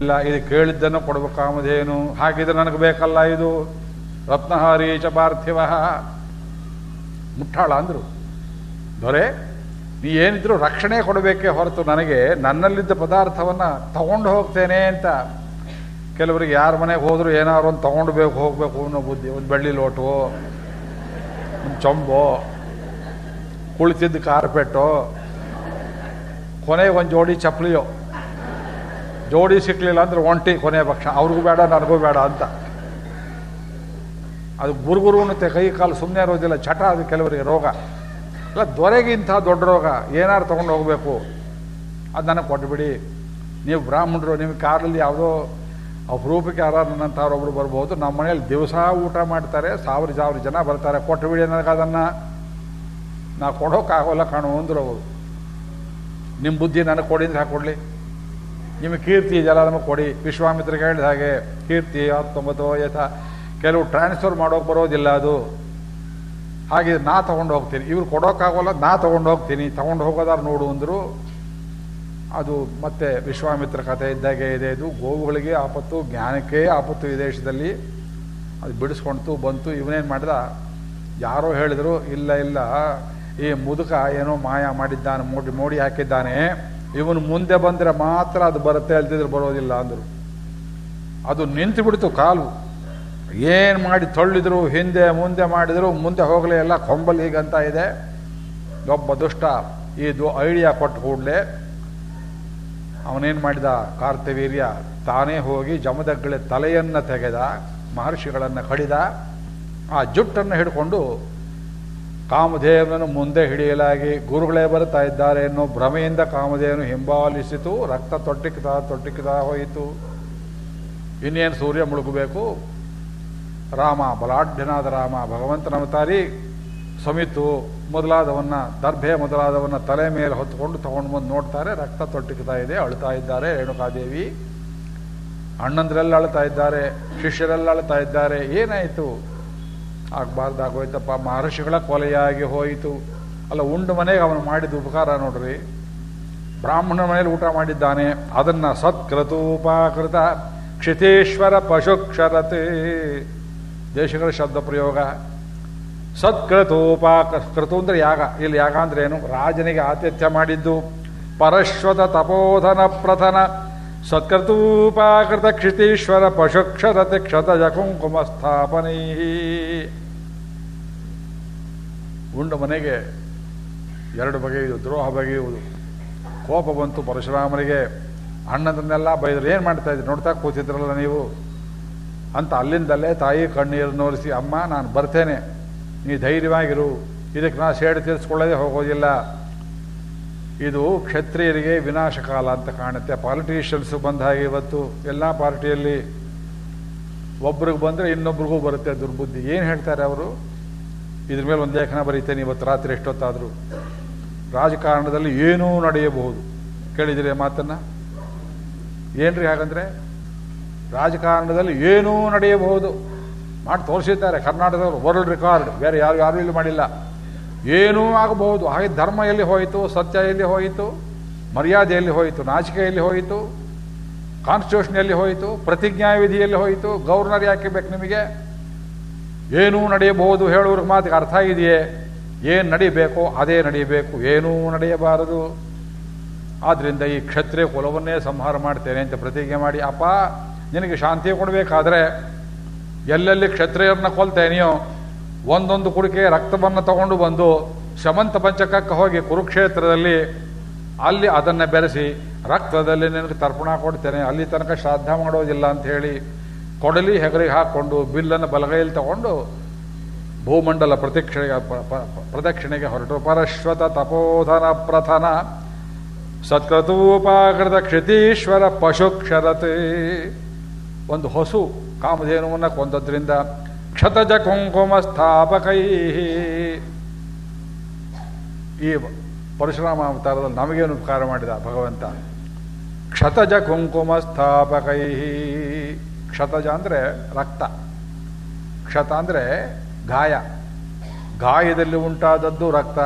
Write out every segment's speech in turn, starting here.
ಇಲ್ಲ, ಇದು ಕೇಳಿದ್ದನ್ನು ಕೊಡಬೇಕು ಕಾಮಧೇನು ಹಾಗಿದ್ರೆ ನನಗೆ ಬೇಕಲ್ಲ ಇದು. ರತ್ನಹಾರಿ ಚ ಪಾರ್ಥಿವ. ಮುಟ್ಟಾಳ ಅಂದರು. ದೊರೆ, ನೀ ಏನಿದ್ರು ರಕ್ಷಣೆ ಕೊಡಬೇಕೇ ಹೊರತು ನನಗೆ ನನ್ನಲ್ಲಿದ್ದ ಪದಾರ್ಥವನ್ನು ತಗೊಂಡು ಹೋಗ್ತೇನೆ ಅಂತ. ಕೆಲವರಿಗೆ ಯಾರ ಮನೆಗೆ ಹೋದ್ರು ಏನಾದ್ರು ಒಂದು ತಗೊಂಡು ಬೇಕು ಹೋಗ್ಬೇಕು ಅನ್ನೋ ಬುದ್ಧಿ. ಒಂದು ಬೆಳ್ಳಿ ಲೋಟು, ಒಂದು ಚೊಂಬು, ಕುಳಿತಿದ್ದ ಕಾರ್ಪೆಟ್ಟು ಕೊನೆಗೆ ಒಂದು ಜೋಡಿ ಚಪ್ಪಲಿಯೋ. ಜೋಡಿ ಸಿಕ್ಕಲಿಲ್ಲ ಅಂದ್ರೆ ಒಂಟಿ ಕೊನೆ ಪಕ್ಷ. ಅವ್ರಿಗೂ ಬೇಡ, ನನಗೂ ಬೇಡ ಅಂತ. ಅದು ಗುರುಗುರು ಅನ್ನುತ್ತೆ, ಕೈ ಕಾಲು ಸುಮ್ಮನೆ ಇರೋದಿಲ್ಲ ಚಟ ಅದು ಕೆಲವರಿಗೆ ರೋಗ. ಅಲ್ಲ ದೊರೆಗೆ ಇಂಥ ದೊಡ್ಡ ರೋಗ, ಏನಾರು ತೊಗೊಂಡು ಹೋಗಬೇಕು, ಅದು ನನಗೆ ಕೊಟ್ಟುಬಿಡಿ ನೀವು ಬ್ರಾಹ್ಮಣರು ನಿಮ್ಮ ಕಾರಲ್ಲಿ ಯಾವುದೋ ಅಪರೂಪಕ್ಕೆ ಯಾರು ನನ್ನಂಥವ್ರೊಬ್ರು ಬರ್ಬೋದು, ನಮ್ಮ ಮನೇಲಿ ದಿವಸ ಊಟ ಮಾಡ್ತಾರೆ, ಸಾವಿರ ಸಾವಿರ ಜನ ಬರ್ತಾರೆ ಕೊಟ್ಟುಬಿಡಿ ನನಗೆ ಅದನ್ನು. ನಾ ಕೊಡೋಕ್ಕಾಗೋಲ್ಲ ಕಾಣು ಅಂದ್ರು ಅವರು. ನಿಮ್ಮ ಬುದ್ಧಿ ನನಗೆ ಕೊಡಿ ಅಂದ್ರೆ ಹಾಕೊಡ್ಲಿ. ನಿಮಗೆ ಕೀರ್ತಿ ಇದೆಯಲ್ಲ, ನಮಗೆ ಕೊಡಿ. ವಿಶ್ವಾಮಿತ್ರ ಹೇಳಿದ ಹಾಗೆ, ಕೀರ್ತಿ ಹತ್ತೊಂಬತ್ತು ಯಥ. ಕೆಲವು ಟ್ರಾನ್ಸ್ಫರ್ ಮಾಡೋಕೆ ಬರೋದಿಲ್ಲ ಅದು. ಹಾಗೆ ನಾ ತಗೊಂಡು ಹೋಗ್ತೀನಿ. ಇವ್ರು ಕೊಡೋಕ್ಕಾಗೋಲ್ಲ, ನಾ ತಗೊಂಡು ಹೋಗ್ತೀನಿ. ತಗೊಂಡು ಹೋಗೋದಾರು ನೋಡು ಅಂದರು. ಅದು ಮತ್ತೆ ವಿಶ್ವಾಮಿತ್ರ ಕಥೆ ಇದ್ದಾಗೆ ಇದೆ. ಇದು ಗೋವುಗಳಿಗೆ ಆಪತ್ತು, ಜ್ಞಾನಕ್ಕೆ ಆಪತ್ತು ಈ ದೇಶದಲ್ಲಿ. ಅದು ಬಿಡಿಸ್ಕೊಂತು ಬಂತು. ಇವನೇನು ಮಾಡಿದ? ಯಾರೋ ಹೇಳಿದ್ರು, ಇಲ್ಲ ಇಲ್ಲ. ಈ ಮುದುಕ ಏನೋ ಮಾಯ ಮಾಡಿದ್ದಾನೆ, ಮೋಡಿ ಮೋಡಿ ಹಾಕಿದ್ದಾನೆ. ಇವನು ಮುಂದೆ ಬಂದರೆ ಮಾತ್ರ ಅದು ಬರುತ್ತೆ, ಅಲ್ದಿದ್ರೆ ಬರೋದಿಲ್ಲ ಅಂದರು. ಅದು ನಿಂತು ಬಿಡ್ತು ಕಾಲು. ಏನು ಮಾಡಿ ತಳ್ಳಿದ್ರು, ಹಿಂದೆ ಮುಂದೆ ಮಾಡಿದ್ರು, ಮುಂದೆ ಹೋಗಲೇ ಎಲ್ಲ ಕೊಂಬಲ್ ಈಗಂತ ಇದೆ. ಒಬ್ಬ ದುಷ್ಟ ಇದು ಐಡಿಯಾ ಕೊಟ್ಟು ಕೂಡಲೇ ಅವನೇನು ಮಾಡಿದ? ಕಾರ್ತವೀರ್ಯ ತಾನೇ ಹೋಗಿ ಜಮದಗ್ಗಳ ತಲೆಯನ್ನು ತೆಗೆದ, ಮಹರ್ಷಿಗಳನ್ನು ಕಡಿದ, ಆ ಜುಟ್ಟನ್ನು ಹಿಡ್ಕೊಂಡು ಕಾಮಧೇವನನ್ನು ಮುಂದೆ ಹಿಡಿಯಲಾಗಿ ಗುರುಗಳೇ ಬರ್ತಾ ಇದ್ದಾರೆ ಎನ್ನುವ ಭ್ರಮೆಯಿಂದ ಕಾಮಧೇವನು ಹಿಂಬಾಲಿಸಿತು, ರಕ್ತ ತೊಟ್ಟಿಕ್ತಾ ತೊಟ್ಟಿಕ್ಕುತ್ತಾ ಹೋಯಿತು. ಇನ್ನೇನು ಸೂರ್ಯ ಮುಳುಗಬೇಕು? ರಾಮ, ಬಲಾಢ್ಯನಾದ ರಾಮ ಭಗವಂತನ ಅವತಾರಿ ಸಮಿತು ಮೊದಲಾದವನ್ನ, ದರ್ಭೆ ಮೊದಲಾದವನ್ನ ತಲೆ ಮೇಲೆ ಹೊತ್ತುಕೊಂಡು ತಗೊಂಡು ಬಂದು ನೋಡ್ತಾರೆ, ರಕ್ತ ತೊಟ್ಟಿಕ್ತಾ ಇದೆ, ಅಳ್ತಾ ಇದ್ದಾರೆ ರೇಣುಕಾದೇವಿ. ಅಣ್ಣಂದ್ರೆಲ್ಲ ಅಳ್ತಾ ಇದ್ದಾರೆ, ಶಿಷ್ಯರೆಲ್ಲ ಅಳ್ತಾ ಇದ್ದಾರೆ, ಏನಾಯಿತು? ಆಗಬಾರ್ದಾಗೋಯ್ತಪ್ಪ ಮಹರ್ಷಿಗಳ ಕೊಲೆಯಾಗಿ ಹೋಯಿತು. ಅಲ್ಲ, ಉಂಡು ಮನೆಗೆ ಅವನು ಮಾಡಿದ ಉಪಕಾರ ನೋಡ್ರಿ. ಬ್ರಾಹ್ಮಣ ಮನೇಲಿ ಊಟ ಮಾಡಿದ್ದಾನೆ. ಅದನ್ನು ಸತ್ಕೃತೋಪಾಕೃತ. ಕ್ಷಿತೇಶ್ವರ ಪಶುಕ್ಷರತೆ. ದೇಶಗಳ ಶಬ್ದ ಪ್ರಯೋಗ. ಸತ್ಕೃತೋಪಾಕ, ಕೃತು ಅಂದ್ರೆ ಯಾಗ. ಇಲ್ಲಿ ಯಾಗ ಅಂದ್ರೆ ಏನು? ರಾಜನಿಗೆ ಆತಿಥ್ಯ ಮಾಡಿದ್ದು. ಪರಶ್ವತ ತಪೋಧನ ಪ್ರಥನ. ಸತ್ಕೃತೋಪಾಕೃತ ಕ್ಷಿತೀಶ್ವರ ಪಶುಕ್ಷರತೆ ಕ್ಷತಜ ಕುಂಕುಮ ಸ್ಥಾಪನೈ ಉಂಡು ಮನೆಗೆ ಎರಡು ಬಗೆಯುವುದು ದ್ರೋಹ ಬಗೆಯುವುದು. ಕೋಪ ಬಂತು ಪರಶುರಾಮನಿಗೆ. ಅಣ್ಣದನ್ನೆಲ್ಲ ಬೈದ್ರೆ, ಏನು ಮಾಡ್ತಾ ಇದ್ರಿ? ನೋಡ್ತಾ ಕೂತಿದ್ರಲ್ಲ ನೀವು? ಅಂತ ಅಲ್ಲಿಂದಲೇ ತಾಯಿ ಕಣ್ಣೀರು ನೋರಿಸಿ, ಅಮ್ಮ, ನಾನು ಬರ್ತೇನೆ. ನೀ ಧೈರ್ಯವಾಗಿರು. ಇದಕ್ಕೆ ನಾ ಸೇಡು ತೀರಿಸ್ಕೊಳ್ಳೋದೇ ಹೋಗೋದಿಲ್ಲ. ಇದು ಕ್ಷತ್ರಿಯರಿಗೆ ವಿನಾಶಕಾಲ ಅಂತ ಕಾಣುತ್ತೆ. ಪಾಲಿಟಿಷಿಯನ್ಸು ಬಂದ ಹಾಗೆ ಇವತ್ತು ಎಲ್ಲ ಪಾರ್ಟಿಯಲ್ಲಿ. ಒಬ್ರಿಗೆ ಬಂದರೆ ಇನ್ನೊಬ್ರಿಗೂ ಬರುತ್ತೆ ದುರ್ಬುದ್ಧಿ. ಏನು ಹೇಳ್ತಾರೆ ಅವರು? ಇದ್ರ ಮೇಲೆ ಒಂದು ಲೇಖನ ಬರೀತೇನೆ ಇವತ್ತು ರಾತ್ರಿ ಎಷ್ಟೊತ್ತಾದರೂ. ರಾಜಕಾರಣದಲ್ಲಿ ಏನೂ ನಡೆಯಬಹುದು. ಕೇಳಿದಿರಿ ಮಾತನ್ನು? ಏನ್ರಿ ಹಾಗಂದ್ರೆ? ರಾಜಕಾರಣದಲ್ಲಿ ಏನೂ ನಡೆಯಬಹುದು. ಮಾಡಿ ತೋರಿಸಿದ್ದಾರೆ ಕರ್ನಾಟಕದವರು ವರ್ಲ್ಡ್ ರೆಕಾರ್ಡ್ ಬೇರೆ ಯಾರು ಯಾರು ಇಲ್ಲಿ ಮಾಡಿಲ್ಲ. ಏನೂ ಆಗಬಹುದು. ಹಾಗೆ ಧರ್ಮ ಎಲ್ಲಿ ಹೋಯಿತು, ಸತ್ಯ ಎಲ್ಲಿ ಹೋಯಿತು ಮರ್ಯಾದೆಯಲ್ಲಿ ಹೋಯಿತು ನಾಚಿಕೆಯಲ್ಲಿ ಹೋಯಿತು ಕಾನ್ಸ್ಟಿಟ್ಯೂಷನ್ ಎಲ್ಲಿ ಹೋಯಿತು ಪ್ರತಿಜ್ಞಾ ವಿಧಿಯಲ್ಲಿ ಹೋಯಿತು, ಗೌರ್ನರ್ ಯಾಕೆ ಬೇಕು ನಿಮಗೆ? ಏನೂ ನಡೆಯಬಹುದು ಹೇಳುವ ಮಾತಿಗೆ ಅರ್ಥ ಇದೆಯೇ? ಏನು ನಡೀಬೇಕೋ? ಅದೇ ನಡೀಬೇಕು. ಏನೂ ನಡೆಯಬಾರದು. ಆದ್ದರಿಂದ ಈ ಕ್ಷತ್ರಿಯ ಕುಲವನ್ನೇ ಸಂಹಾರ ಮಾಡ್ತೇನೆ ಅಂತ ಪ್ರತಿಜ್ಞೆ ಮಾಡಿ, ಅಪ್ಪ, ನಿನಗೆ ಶಾಂತಿ ಕೊಡಬೇಕಾದ್ರೆ ಎಲ್ಲೆಲ್ಲಿ ಕ್ಷತ್ರಿಯರನ್ನ ಕೊಲ್ತೇನೆಯೋ, ಒಂದೊಂದು ಕುಡಿಕೆ ರಕ್ತವನ್ನು ತಗೊಂಡು ಬಂದು ಶಮಂತ ಪಂಚಕಕ್ಕೆ ಹೋಗಿ ಕುರುಕ್ಷೇತ್ರದಲ್ಲಿ ಅಲ್ಲಿ ಅದನ್ನು ಬೆರೆಸಿ, ರಕ್ತದಲ್ಲಿ ನಿನಗೆ ತರ್ಪಣ ಕೊಡ್ತೇನೆ. ಅಲ್ಲಿ ತನಕ ಶ್ರಾದ್ದ ಮಾಡೋದಿಲ್ಲ ಅಂತ ಹೇಳಿ ಕೊಡಲಿ ಹೆಗರಿಗೆ ಹಾಕ್ಕೊಂಡು ಬಿಲ್ಲನ್ನು ಬಲಗೈಯಲ್ಲಿ ತಗೊಂಡು ಭೂಮಂಡಲ ಪ್ರದಕ್ಷಿಣೆಗೆ ಪ- ಪ- ಪ್ರದಕ್ಷಿಣೆಗೆ ಹೊರಟು. ಪರಶ್ವತ ತಪೋಧನ ಪ್ರಥನ ಸತ್ಕೃತೂಪಾಕೃತ ಕ್ಷಿತೀಶ್ವರ ಪಶುಕ್ಷರತೆ. ಒಂದು ಹೊಸು ಕಾಮಧೇನುವನ್ನು ಕೊಂದದ್ರಿಂದ ಕ್ಷತಜ ಕುಂಕುಮ ಸ್ಥಾಪಕೈ ಈ ಪರಶುರಾಮ ಅವತಾರದಲ್ಲಿ ನಮಗೇನು ಉಪಕಾರ ಮಾಡಿದ ಭಗವಂತ? ಕ್ಷತಜ ಕುಂಕುಮ ಸ್ಥಾಪಕೈ ಕ್ಷತಜ ಅಂದರೆ ರಕ್ತ, ಕ್ಷತ ಅಂದರೆ ಗಾಯ. ಗಾಯದಲ್ಲಿ ಉಂಟಾದದ್ದು ರಕ್ತ.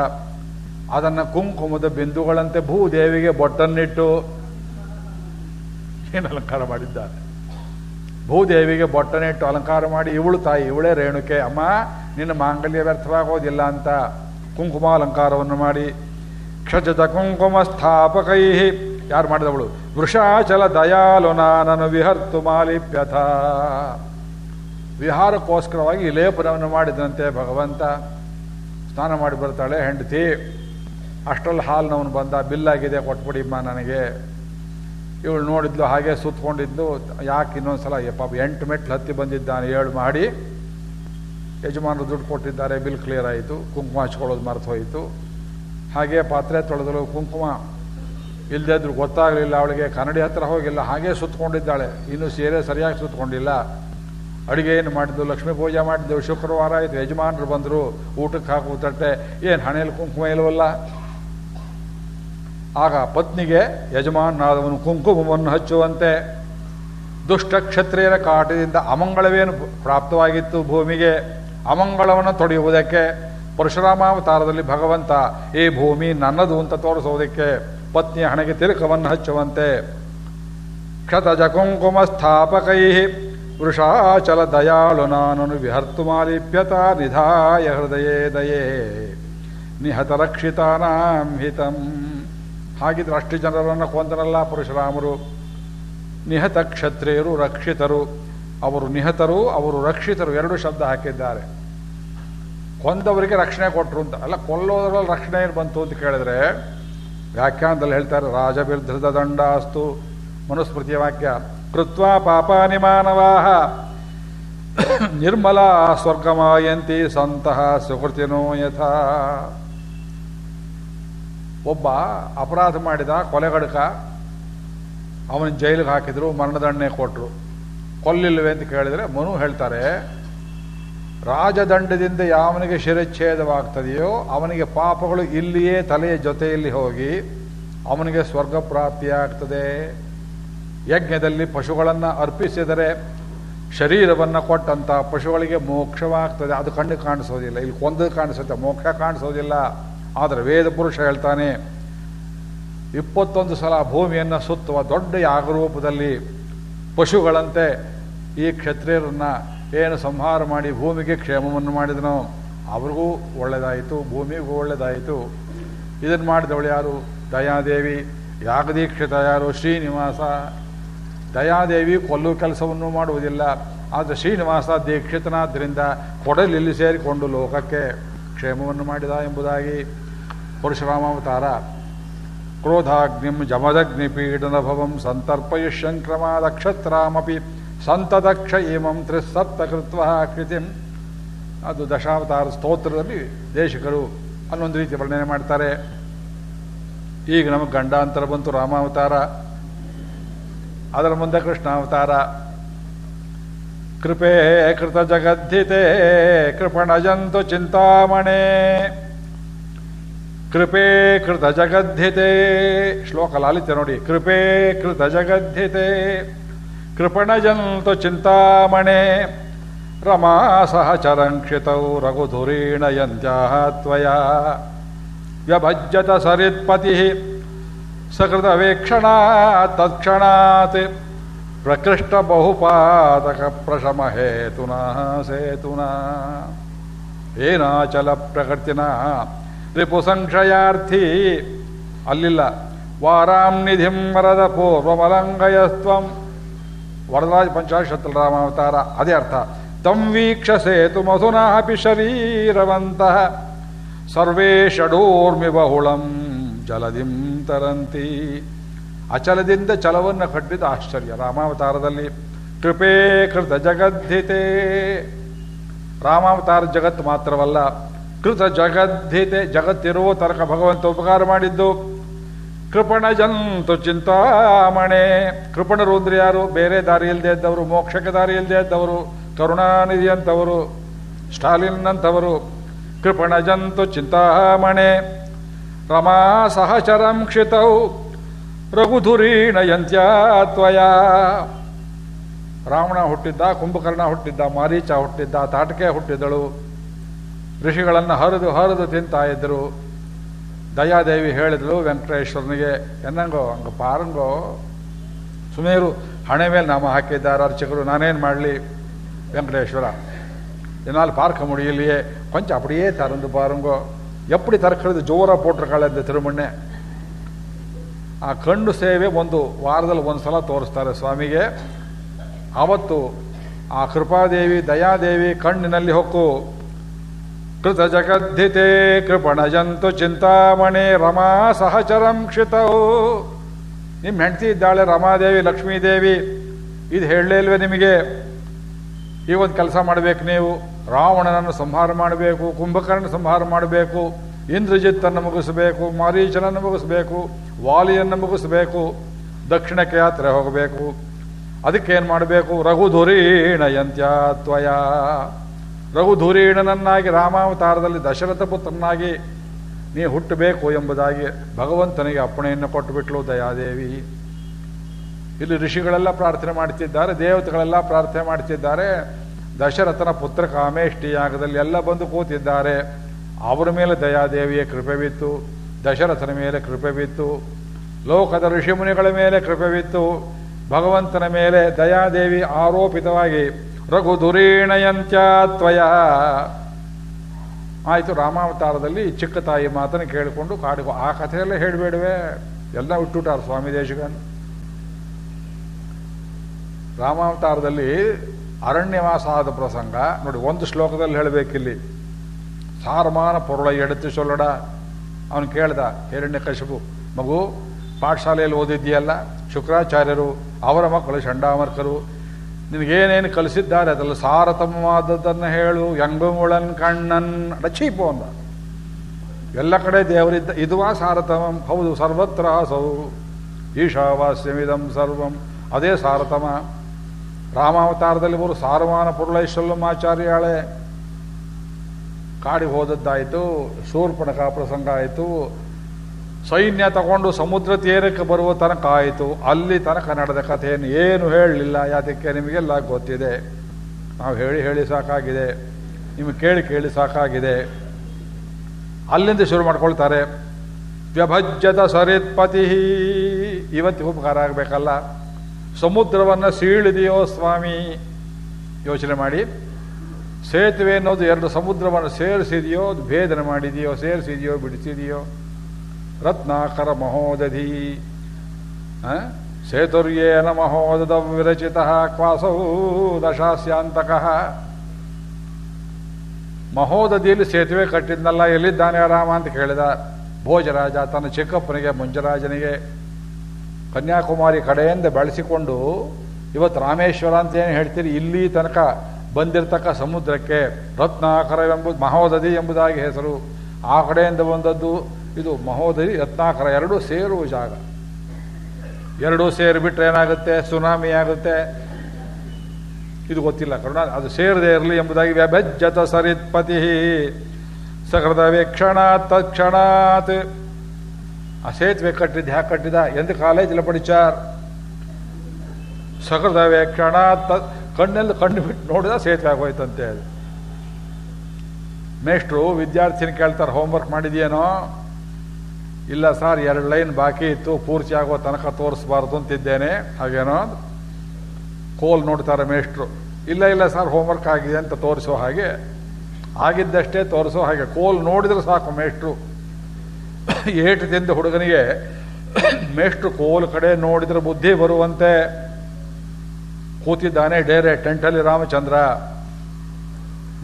ಅದನ್ನು ಕುಂಕುಮದ ಬಿಂದುಗಳಂತೆ ಭೂದೇವಿಗೆ ಬೊಟ್ಟನ್ನಿಟ್ಟು ಏನು ಅಲಂಕಾರ ಮಾಡಿದ್ದಾರೆ? ಭೂದೇವಿಗೆ ಬೊಟ್ಟನಿಟ್ಟು ಅಲಂಕಾರ ಮಾಡಿ, ಇವಳು ತಾಯಿ, ಇವಳೇ ರೇಣುಕೆ, ಅಮ್ಮ, ನಿನ್ನ ಮಾಂಗಲ್ಯ ವ್ಯರ್ಥವಾಗೋದಿಲ್ಲ ಅಂತ ಕುಂಕುಮ ಅಲಂಕಾರವನ್ನು ಮಾಡಿ, ಕ್ಷಜದ ಕುಂಕುಮ ಸ್ಥಾಪಕೈ ಯಾರು ಮಾಡಿದವಳು? ವೃಷಾಚಲ ದಯಾಲು ನಾನು ವಿಹರ್ತು ಮಾಲಿಪ್ಯಥ. ವಿಹಾರಕ್ಕೋಸ್ಕರವಾಗಿ ಲೇಪನವನ್ನು ಮಾಡಿದಂತೆ ಭಗವಂತ ಸ್ನಾನ ಮಾಡಿ ಬರ್ತಾಳೆ. ಹೆಂಡತಿ, ಅಷ್ಟರಲ್ಲಿ ಹಾಲ್ನವನು ಬಂದ, ಬಿಲ್ಲಾಗಿದೆ ಕೊಟ್ಬಿಡಿಮ್ಮ ನನಗೆ. ಇವಳು ನೋಡಿದ್ಲು ಹಾಗೆ ಸುತ್ಕೊಂಡಿದ್ದು, ಯಾಕೆ ಇನ್ನೊಂದ್ಸಲ ಪಾಪ, ಎಂಟು ಮೆಟ್ಲು ಹತ್ತಿ ಬಂದಿದ್ದಾನೆ, ಏಳು ಮಾಡಿ. ಯಜಮಾನರು ದುಡ್ಡು ಕೊಟ್ಟಿದ್ದಾರೆ, ಬಿಲ್ ಕ್ಲಿಯರ್ ಆಯಿತು, ಕುಂಕುಮ ಹಚ್ಕೊಳ್ಳೋದು ಮರೆತು ಹೋಯಿತು ಹಾಗೆ ಪಾತ್ರೆ ತೊಳೆದಳು, ಕುಂಕುಮ. ಇಲ್ಲದೆ ಗೊತ್ತಾಗಲಿಲ್ಲ, ಅವಳಿಗೆ ಕನ್ನಡಿ ಹತ್ರ ಹೋಗಿಲ್ಲ, ಹಾಗೆ ಸುತ್ತಕೊಂಡಿದ್ದಾಳೆ ಇನ್ನು ಸೀರೆ ಸರಿಯಾಗಿ ಸುತ್ತಕೊಂಡಿಲ್ಲ ಅಡುಗೆ ಏನು ಮಾಡಿದ್ದು? ಲಕ್ಷ್ಮೀ ಪೂಜೆ ಮಾಡಿದ್ದೆವು. ಶುಕ್ರವಾರ ಆಯಿತು. ಯಜಮಾನರು ಬಂದರು. ಊಟಕ್ಕೆ ಹಾಕುವ ತಟ್ಟೆ. ಏನು ಹಣೆಯಲ್ಲಿ ಕುಂಕುಮ ಇಲ್ಲವಲ್ಲ ಆಗ ಪತ್ನಿಗೆ ಯಜಮಾನನಾದವನು ಕುಂಕುಮವನ್ನು ಹಚ್ಚುವಂತೆ ದುಷ್ಟ ಕ್ಷತ್ರಿಯರ ಕಾಟದಿಂದ ಅಮಂಗಳವೇನು ಪ್ರಾಪ್ತವಾಗಿತ್ತು ಭೂಮಿಗೆ? ಅಮಂಗಳವನ್ನು ತೊಡೆಯುವುದಕ್ಕೆ ಪರಶುರಾಮಾವತಾರದಲ್ಲಿ ಭಗವಂತ, ಈ ಭೂಮಿ ನನ್ನದು ಅಂತ ತೋರಿಸುವುದಕ್ಕೆ ಪತ್ನಿಯ ಹಣೆಗೆ ತಿಲಕವನ್ನು ಹಚ್ಚುವಂತೆ. ಕ್ಷತಜ ಕುಂಕುಮ ಸ್ಥಾಪಕೈ ವೃಷಾಚಲ ದಯಾಳು ನಾನನು ವಿಹರ್ತು ಮಾಲಿಪ್ಯತ ನಿಧಾಯ ಹೃದಯೇ ದಯೇ. ನಿಹತ ರಕ್ಷಿತಾನಾಂ ಹಿತಂ. ಹಾಗಿದ್ರೆ ಅಷ್ಟು ಜನರನ್ನು ಕೊಂದರಲ್ಲ ಪರಶುರಾಮರು. ನಿಹತ ಕ್ಷತ್ರಿಯರು ರಕ್ಷಿತರು. ಅವರು ನಿಹತರು, ಅವರು ರಕ್ಷಿತರು ಎರಡು ಶಬ್ದ ಹಾಕಿದ್ದಾರೆ. ಕೊಂದವರಿಗೆ ರಕ್ಷಣೆ ಕೊಟ್ಟರು ಅಂತ. ಅಲ್ಲ ಕೊಲ್ಲೋದ್ರಲ್ಲಿ ರಕ್ಷಣೆ ಏನು ಬಂತು ಅಂತ ಕೇಳಿದ್ರೆ ವ್ಯಾಖ್ಯಾನದಲ್ಲಿ ಹೇಳ್ತಾರೆ ರಾಜಬಿರ್ಧೃತ ದಂಡಾಸ್ತು ಮನುಸ್ಮೃತಿಯ ವಾಕ್ಯ ಕೃತ್ವಾ ಪಾಪಾನಿ ಮಾನವಾಹ. ನಿರ್ಮಲ ಸ್ವರ್ಗಮಾಯಂತಿ ಸಂತಹ ಸುಕೃತಿನೋ ಯಥಾ. ಒಬ್ಬ ಅಪರಾಧ ಮಾಡಿದ ಕೊಲೆಗಡಕ, ಅವನ ಜೈಲಿಗೆ ಹಾಕಿದ್ರು, ಮರಣದಂಡನೆ ಕೊಟ್ಟರು ಕೊಲ್ಲಿಲ್ವೇ ಅಂತ ಕೇಳಿದರೆ ಮನು ಹೇಳ್ತಾರೆ ರಾಜದಂಡದಿಂದ ಯಾವನಿಗೆ ಶಿರಚ್ಛೇದವಾಗ್ತದೆಯೋ ಅವನಿಗೆ ಪಾಪಗಳು ಇಲ್ಲಿಯೇ ತಲೆಯ ಜೊತೆಯಲ್ಲಿ ಹೋಗಿ ಅವನಿಗೆ ಸ್ವರ್ಗ ಪ್ರಾಪ್ತಿಯಾಗ್ತದೆ. ಯಜ್ಞದಲ್ಲಿ ಪಶುಗಳನ್ನು ಅರ್ಪಿಸಿದರೆ ಶರೀರವನ್ನು ಕೊಟ್ಟಂಥ ಪಶುಗಳಿಗೆ ಮೋಕ್ಷವಾಗ್ತದೆ. ಅದು ಕಣ್ಣು ಕಾಣಿಸೋದಿಲ್ಲ. ಇಲ್ಲಿ ಕೊಂದು ಕಾಣಿಸುತ್ತೆ. ಮೋಕ್ಷ ಕಾಣಿಸೋದಿಲ್ಲ. ಆದರೆ ವೇದ ಪುರುಷ ಹೇಳ್ತಾನೆ, ಇಪ್ಪತ್ತೊಂದು ಸಲ ಭೂಮಿಯನ್ನು ಸುತ್ತುವ ದೊಡ್ಡ ಯಾಗರೂಪದಲ್ಲಿ ಪಶುಗಳಂತೆ ಈ ಕ್ಷತ್ರಿಯರನ್ನ ಏನು ಸಂಹಾರ ಮಾಡಿ ಭೂಮಿಗೆ ಕ್ಷೇಮವನ್ನು ಮಾಡಿದನೋ ಅವ್ರಿಗೂ ಒಳ್ಳೆಯದಾಯಿತು ಭೂಮಿಗೂ ಒಳ್ಳೆಯದಾಯಿತು ಇದನ್ನು ಮಾಡಿದವಳು ಯಾರು? ದಯಾದೇವಿ. ಯಾಗದೀಕ್ಷಿತ ಯಾರು? ಶ್ರೀನಿವಾಸ. ದಯಾದೇವಿ ಕೊಲ್ಲು ಕೆಲಸವನ್ನು ಮಾಡುವುದಿಲ್ಲ. ಆದರೆ ಶ್ರೀನಿವಾಸ ದೀಕ್ಷಿತನಾದ್ದರಿಂದ ಕೊಡಲಿಲ್ಲಿ ಸೇರಿಕೊಂಡು ಲೋಕಕ್ಕೆ ಕ್ಷೇಮವನ್ನು ಮಾಡಿದ ಎಂಬುದಾಗಿ ಪರಶುರಾಮಾವತಾರ. ಕ್ರೋಧಾಗ್ನಿಂ ಜಮದಗ್ನಿ ಪೀಡನ ಭವಂ ಸಂತರ್ಪಯುಷ್ಯಂಕ್ರಮಾದಕ್ಷತ್ರಾಮಪಿ ಸಂತದಕ್ಷ ಇಮಂ ತ್ರಿಸಪ್ತಕೃತ್ವ ಕೃತಿಂ. ಅದು ದಶಾವತಾರ ಸ್ತೋತ್ರದಲ್ಲಿ ದೇಶಕರು ಅನ್ನೊಂದು ರೀತಿ ವರ್ಣನೆ ಮಾಡ್ತಾರೆ. ಈಗ ನಮಗೆ ಗಂಡಾಂತರ ಬಂತು ರಾಮಾವತಾರ. ಅದರ ಮುಂದೆ ಕೃಷ್ಣಾವತಾರ. ಕೃಪೆ ಕೃತ ಜಗದ್ಧಿತೆ ಕೃಪಣಜಂತು ಚಿಂತಾಮಣೆ. ಕೃಪೆ ಕೃತ ಜಗದ್ಧಿತೆ. ಶ್ಲೋಕ ಲಾಲಿತ್ಯ ನೋಡಿ. ಕೃಪೆ ಕೃತ ಜಗದ್ಧಿತೆ. ಕೃಪಣಜಂತು ಚಿಂತಾಮಣೆ. ರಮಾ ಸಹಚರಂಕ್ಷಿತೌ ರಘುಧುರೀಣ ಯಂತ್ಯಾಹ ತ್ವಯಾ. ವ್ಯಭಜ್ಯತ ಸರಿತ್ಪತಿ ಸಕೃತವೇಕ್ಷಣಾ ತತ್ಕ್ಷಣಾತ್. ಪ್ರಕೃಷ್ಟ ಬಹುಪಾದಕ ಪ್ರಶಮ ಹೇತುನಾ ಸೇತುನಾ. ಏನಾಚಲ ಪ್ರಕೃತಿನ, ರಿಪು ಸಂಕ್ಷಯಾರ್ಥಿ ಅಲ್ಲಿಲ್ಲ, ವಾರಾಂ ನಿಧಿಂ ವರದ ವರದರಾಜ ಪಂಚಾಶತ್ರ ರಾಮಾವತಾರ. ಅದೇ ಅರ್ಥ. ತಂ ವೀಕ್ಷ ಸೇತು ಮಧುನಾಪಿ ಶರೀರವಂತಹ ಸರ್ವೇ ಷಡೂರ್ಮಿ ಬಹುಳಂ ಜಲದಿಂ ತರಂತಿ. ಅಚಲದಿಂದ ಚಲವನ್ನು ಕಟ್ಟಿದ ಆಶ್ಚರ್ಯ ರಾಮಾವತಾರದಲ್ಲಿ. ಕೃಪೇ ಕೃತ ಜಗದ್ಧಿತೆ. ರಾಮಾವತಾರ ಜಗತ್ತು ಮಾತ್ರವಲ್ಲ, ಕೃತ ಜಗದ್ಧಿತೆ ಜಗತ್ತಿರುವ ತನಕ ಭಗವಂತ ಉಪಕಾರ ಮಾಡಿದ್ದು. ಕೃಪಣ ಜಂತು ಚಿಂತಾಮಣೆ. ಕೃಪಣರು ಅಂದ್ರೆ ಯಾರು? ಬೇರೆ ದಾರಿ ಇಲ್ಲದೆ ಇದ್ದವರು ಮೋಕ್ಷಕ ದಾರಿ ಇಲ್ಲದೆ ಇದ್ದವರು, ಕರುಣಾನಿಧಿ ಅಂತವರು, ಸ್ಟಾಲಿನ್ ಅಂತವರು. ಕೃಪಣ ಜಂತು ಚಿಂತಾಮಣೆ. ರಮಾ ಸಹಚರಂ ಕ್ಷಿತೌ ರಘುಧುರೀಣ ಯಂತ್ಯಾತ್ವಯ ರಾವಣ ಹುಟ್ಟಿದ್ದ, ಕುಂಭಕರ್ಣ ಹುಟ್ಟಿದ್ದ, ಮಾರೀಚ ಹುಟ್ಟಿದ್ದ, ತಾಟಕೆ ಹುಟ್ಟಿದಳು. ಋಷಿಗಳನ್ನು ಹರಿದು ಹರಿದು ತಿಂತಾ ಇದ್ದರು ದಯಾದೇವಿ ಹೇಳಿದಳು ವೆಂಕಟೇಶ್ವರನಿಗೆ ಎನ್ನಂಗೋ ಹಂಗ ಪಾರಂಗೋ ಸುಮೇರು ಹಣೆ ಮೇಲೆ ನಾಮ ಹಾಕಿದ್ದಾರೆ ಅರ್ಚಕರು ನಾನೇನು ಮಾಡಲಿ வெங்கடேஸ்வர என்னால் பார்க்க முடியலையே கொஞ்சம் அப்படியே திறந்து பாருங்க எப்படி திறக்கிறது ಜೋರ போட்டிருக்காள் இந்த ತಿರುಮಣ್ಣೆ ಆ ಕಣ್ಣು ಸೇವೆ ಒಂದು ವಾರದಲ್ಲಿ ಒಂದು ಸಲ ತೋರಿಸ್ತಾರೆ ಸ್ವಾಮಿಗೆ ಆವತ್ತು ಆ ಕೃಪಾದೇವಿ ದಯಾದೇವಿ ಕಣ್ಣಿನಲ್ಲಿ ಹೊಕ್ಕು ಕೃತ ಜಗದ್ಧಿತೆ ಕೃಪಣ ಜಂತು ಚಿಂತಾಮಣಿ ರಮಾ ಸಹಚರಂ ಕ್ಷಿತವು ನಿಮ್ಮ ಹೆಂಡತಿ ಇದ್ದಾಳೆ ರಮಾದೇವಿ, ಲಕ್ಷ್ಮೀದೇವಿ, ಇದು ಹೇಳಲೇ ಇಲ್ವೇ ನಿಮಗೆ? ಈ ಒಂದು ಕೆಲಸ ಮಾಡಬೇಕು ನೀವು. ರಾವಣನನ್ನು ಸಂಹಾರ ಮಾಡಬೇಕು ಕುಂಭಕರ್ಣ ಸಂಹಾರ ಮಾಡಬೇಕು, ಇಂದ್ರಜಿತ್ತನ್ನು ಮುಗಿಸಬೇಕು, ಮಾರೀಚನನ್ನು ಮುಗಿಸಬೇಕು, ವಾಲಿಯನ್ನು ಮುಗಿಸಬೇಕು, ದಕ್ಷಿಣಕ್ಕೆ ಯಾತ್ರೆ ಹೋಗಬೇಕು. ಅದಕ್ಕೇನು ಮಾಡಬೇಕು? ರಘುಧುರೀಣಯಂತ್ಯ ಯಂತ್ಯಾತ್ವಯ ರಘುಧುರೀಣನನ್ನಾಗಿ, ರಾಮಾವತಾರದಲ್ಲಿ ದಶರಥ ಪುತ್ರನಾಗಿ ನೀ ಹುಟ್ಟಬೇಕು ಎಂಬುದಾಗಿ ಭಗವಂತನಿಗೆ ಅಪ್ಪಣೆಯನ್ನು ಕೊಟ್ಟುಬಿಟ್ಲು ದಯಾದೇವಿ. ಇಲ್ಲಿ ಋಷಿಗಳೆಲ್ಲ ಪ್ರಾರ್ಥನೆ ಮಾಡ್ತಿದ್ದಾರೆ ದೇವತೆಗಳೆಲ್ಲ ಪ್ರಾರ್ಥನೆ ಮಾಡ್ತಿದ್ದಾರೆ ದಶರಥನ ಪುತ್ರ ಕಾಮೇಷ್ಟಿ ಯಾಗದಲ್ಲಿ ಎಲ್ಲ ಬಂದು ಕೂತಿದ್ದಾರೆ. ಅವರ ಮೇಲೆ ದಯಾದೇವಿಯ ಕೃಪೆ ಬಿತ್ತು, ದಶರಥನ ಮೇಲೆ ಕೃಪೆ ಬಿತ್ತು, ಲೋಕದ ಋಷಿಮುನಿಗಳ ಮೇಲೆ ಕೃಪೆ ಬಿತ್ತು, ಭಗವಂತನ ಮೇಲೆ ದಯಾದೇವಿ ಆರೋಪಿತವಾಗಿ ರಘು ದುರೀಣಯಂತ್ಯಾತ್ವಯ ಆಯಿತು, ರಾಮಾವತಾರದಲ್ಲಿ ಚಿಕ್ಕ ತಾಯಿ ಮಾತನ್ನು ಕೇಳಿಕೊಂಡು ಕಾಡಿಗೆ ಆ ಕಥೆಯೆಲ್ಲ ಹೇಳಬೇಡವೆ. ಎಲ್ಲ ಹುಟ್ಟುಟಾರ ಸ್ವಾಮಿ ದೇಶಗನ್. ರಾಮಾವತಾರದಲ್ಲಿ ಅರಣ್ಯವಾಸ ಆದ ಪ್ರಸಂಗ. ನೋಡಿ, ಒಂದು ಶ್ಲೋಕದಲ್ಲಿ ಹೇಳಬೇಕಿಲ್ಲಿ. ಸಾರಮಾನ ಪೊರಳ ಎಡತಿ ಸೊಲ್ಲಡ. ಅವನು ಕೇಳ್ದ, ಹಿರಣ್ಯ ಕಶಬು ಮಗು, ಪಾಠಶಾಲೆಯಲ್ಲಿ ಓದಿದ್ದೀಯಲ್ಲ? ಶುಕ್ರಾಚಾರ್ಯರು, ಅವರ ಮಕ್ಕಳು ಚಂಡಾಮರ್ಕರು ನಿನಗೇನೇನು ಕಲಿಸಿದ್ದಾರೆ? ಅದೆಲ್ಲ ಸಾರತಮವಾದದ್ದನ್ನು ಹೇಳು. ಯಂಗಮುಳನ್ ಕಣ್ಣನ್ ರಚೀಪು ಅಂದ ಎಲ್ಲ ಕಡೆ ದೇವರಿದ್ದ ಇದುವಾ ಸಾರತಮಂ. ಹೌದು ಸರ್ವತ್ರ ಸೌ ಈಶಾವಾಸ್ಯಮಿದಂ ಸರ್ವಂ. ಅದೇ ಸಾರತಮ. ರಾಮಾವತಾರದಲ್ಲಿ ಬರು ಸಾರವಾನ ಪುರುಳೇಶ್ವರಮಾಚಾರ್ಯಾಳೆ ಕಾಡಿಗೆ ಹೋದದ್ದಾಯಿತು, ಶೂರ್ಪಣಕ ಪ್ರಸಂಗ ಆಯಿತು. ಸೈನ್ಯ ತಗೊಂಡು ಸಮುದ್ರ ತೀರಕ್ಕೆ ಬರುವ ತನಕ ಆಯಿತು. ಅಲ್ಲಿ ತನಕ ನಡೆದ ಕಥೆಯನ್ನು ಏನು ಹೇಳಲಿಲ್ಲ, ಯಾತಕ್ಕೆ ನಿಮಗೆಲ್ಲ ಗೊತ್ತಿದೆ. ನಾವು ಹೇಳಿ ಹೇಳಿ ಸಾಕಾಗಿದೆ. ನಿಮಗೆ ಕೇಳಿ ಕೇಳಿ ಸಾಕಾಗಿದೆ. ಅಲ್ಲಿಂದ ಶುರು ಮಾಡ್ಕೊಳ್ತಾರೆ. ವ್ಯಭಜ್ಯತ ಸರಿತ್ಪತಿ. ಇವತ್ತಿಗೆ ಉಪಕಾರ ಆಗಬೇಕಲ್ಲ. ಸಮುದ್ರವನ್ನು ಸೀಳಿದೆಯೋ ಸ್ವಾಮಿ? ಯೋಚನೆ ಮಾಡಿ. ಸೇತುವೆ ಅನ್ನೋದು ಎರಡು ಸಮುದ್ರವನ್ನು ಸೇರಿಸಿದೆಯೋ ಭೇದನೆ ಮಾಡಿದೆಯೋ, ಸೇರಿಸಿದೆಯೋ, ಬಿಡಿಸಿದೆಯೋ? ರತ್ನಾಕರ ಮಹೋದಧಿ. ಸೇತುರ್ಯೇನ ಮಹೋದದ ವಿರಚಿತ ಕ್ವಾಸೌ ದಶಾಸ್ಯಾಂತಕ. ಮಹೋದದಿಯಲ್ಲಿ ಸೇತುವೆ ಕಟ್ಟಿದ್ನಲ್ಲ, ಎಲ್ಲಿದ್ದಾನೆ ರಾಮ ಅಂತ ಕೇಳಿದ. ಭೋಜರಾಜ ತನ್ನ ಚಿಕ್ಕಪ್ಪನಿಗೆ, ಮುಂಜರಾಜನಿಗೆ, ಕನ್ಯಾಕುಮಾರಿ ಕಡೆಯಿಂದ ಬೆಳೆಸಿಕೊಂಡು ಇವತ್ತು ರಾಮೇಶ್ವರ ಅಂತ ಏನು ಹೇಳ್ತೀರಿ? ಇಲ್ಲಿ ತನಕ ಬಂದಿರತಕ್ಕ ಸಮುದ್ರಕ್ಕೆ ರತ್ನಾಕರ ಎಂಬುದು ಮಹೋದಧಿ ಎಂಬುದಾಗಿ ಹೆಸರು. ಆ ಕಡೆಯಿಂದ ಬಂದದ್ದು ಇದು ಮಹೋದರಿ ರತ್ನಾಕರ ಎರಡೂ ಸೇರುವ ಜಾಗ. ಎರಡೂ ಸೇರಿಬಿಟ್ರೆ ಏನಾಗುತ್ತೆ? ಸುನಾಮಿ ಆಗುತ್ತೆ. ಇದು ಗೊತ್ತಿಲ್ಲ, ಕರುಣ, ಅದು ಸೇರದೆ ಇರಲಿ ಎಂಬುದಾಗಿ ವ್ಯಭಜ್ಜತ ಸರಿತ್ಪತಿ. ಸಕೃತ ವೇಕ್ಷಣಾತ್ ತತ್ಕ್ಷಣಾತ್. ಆ ಸೇತುವೆ ಕಟ್ಟಿದ್ದು ಹ್ಯಾಕೆ ಕಟ್ಟಿದ? ಎಂದು ಕಾಲೇಜಲ್ಲಿ ಪಡಿಚಾರ್? ಸಕೃತ ವೇಕ್ಷಣಾತ್ ಕಣ್ಣಲ್ಲಿ ಕಣ್ಣು ಬಿಟ್ಟು ನೋಡಿದ ಸೇತುವೆ ಆಗೋಯ್ತಂತೆ ಅದು. ಮೇಷ್ಟ್ರು, ವಿದ್ಯಾರ್ಥಿನಿ ಕೇಳ್ತಾರೆ ಹೋಮ್ವರ್ಕ್ ಮಾಡಿದ್ಯೇನೋ? ಇಲ್ಲ ಸರ್, ಎರಡು ಲೈನ್ ಬಾಕಿ ಇತ್ತು, ಪೂರ್ತಿ ಆಗೋ ತನಕ ತೋರಿಸ್ಬಾರ್ದು ಅಂತಿದ್ದೇನೆ. ಹಾಗೇನೋ ಕೋಲ್ ನೋಡ್ತಾರೆ ಮೇಷ್ಟ್ರು. ಇಲ್ಲ ಇಲ್ಲ ಸರ್ ಹೋಮ್ವರ್ಕ್ ಆಗಿದೆ ಅಂತ ತೋರಿಸೋ ಹಾಗೆ. ಆಗಿದ್ದಷ್ಟೇ ತೋರಿಸೋ ಹಾಗೆ. ಕೋಲ್ ನೋಡಿದ್ರೆ ಸಾಕು ಮೇಷ್ಟ್ರು. ಏಟು ತಿಂದ ಹುಡುಗನಿಗೆ ಮೇಷ್ಟ್ರು ಕೋಲ್ ಕಡೆ ನೋಡಿದ್ರೆ ಬುದ್ಧಿ ಬರುವಂತೆ. ಕೂತಿದ್ದಾನೆ ಡೇರೆ ಟೆಂಟಲ್ಲಿ ರಾಮಚಂದ್ರ.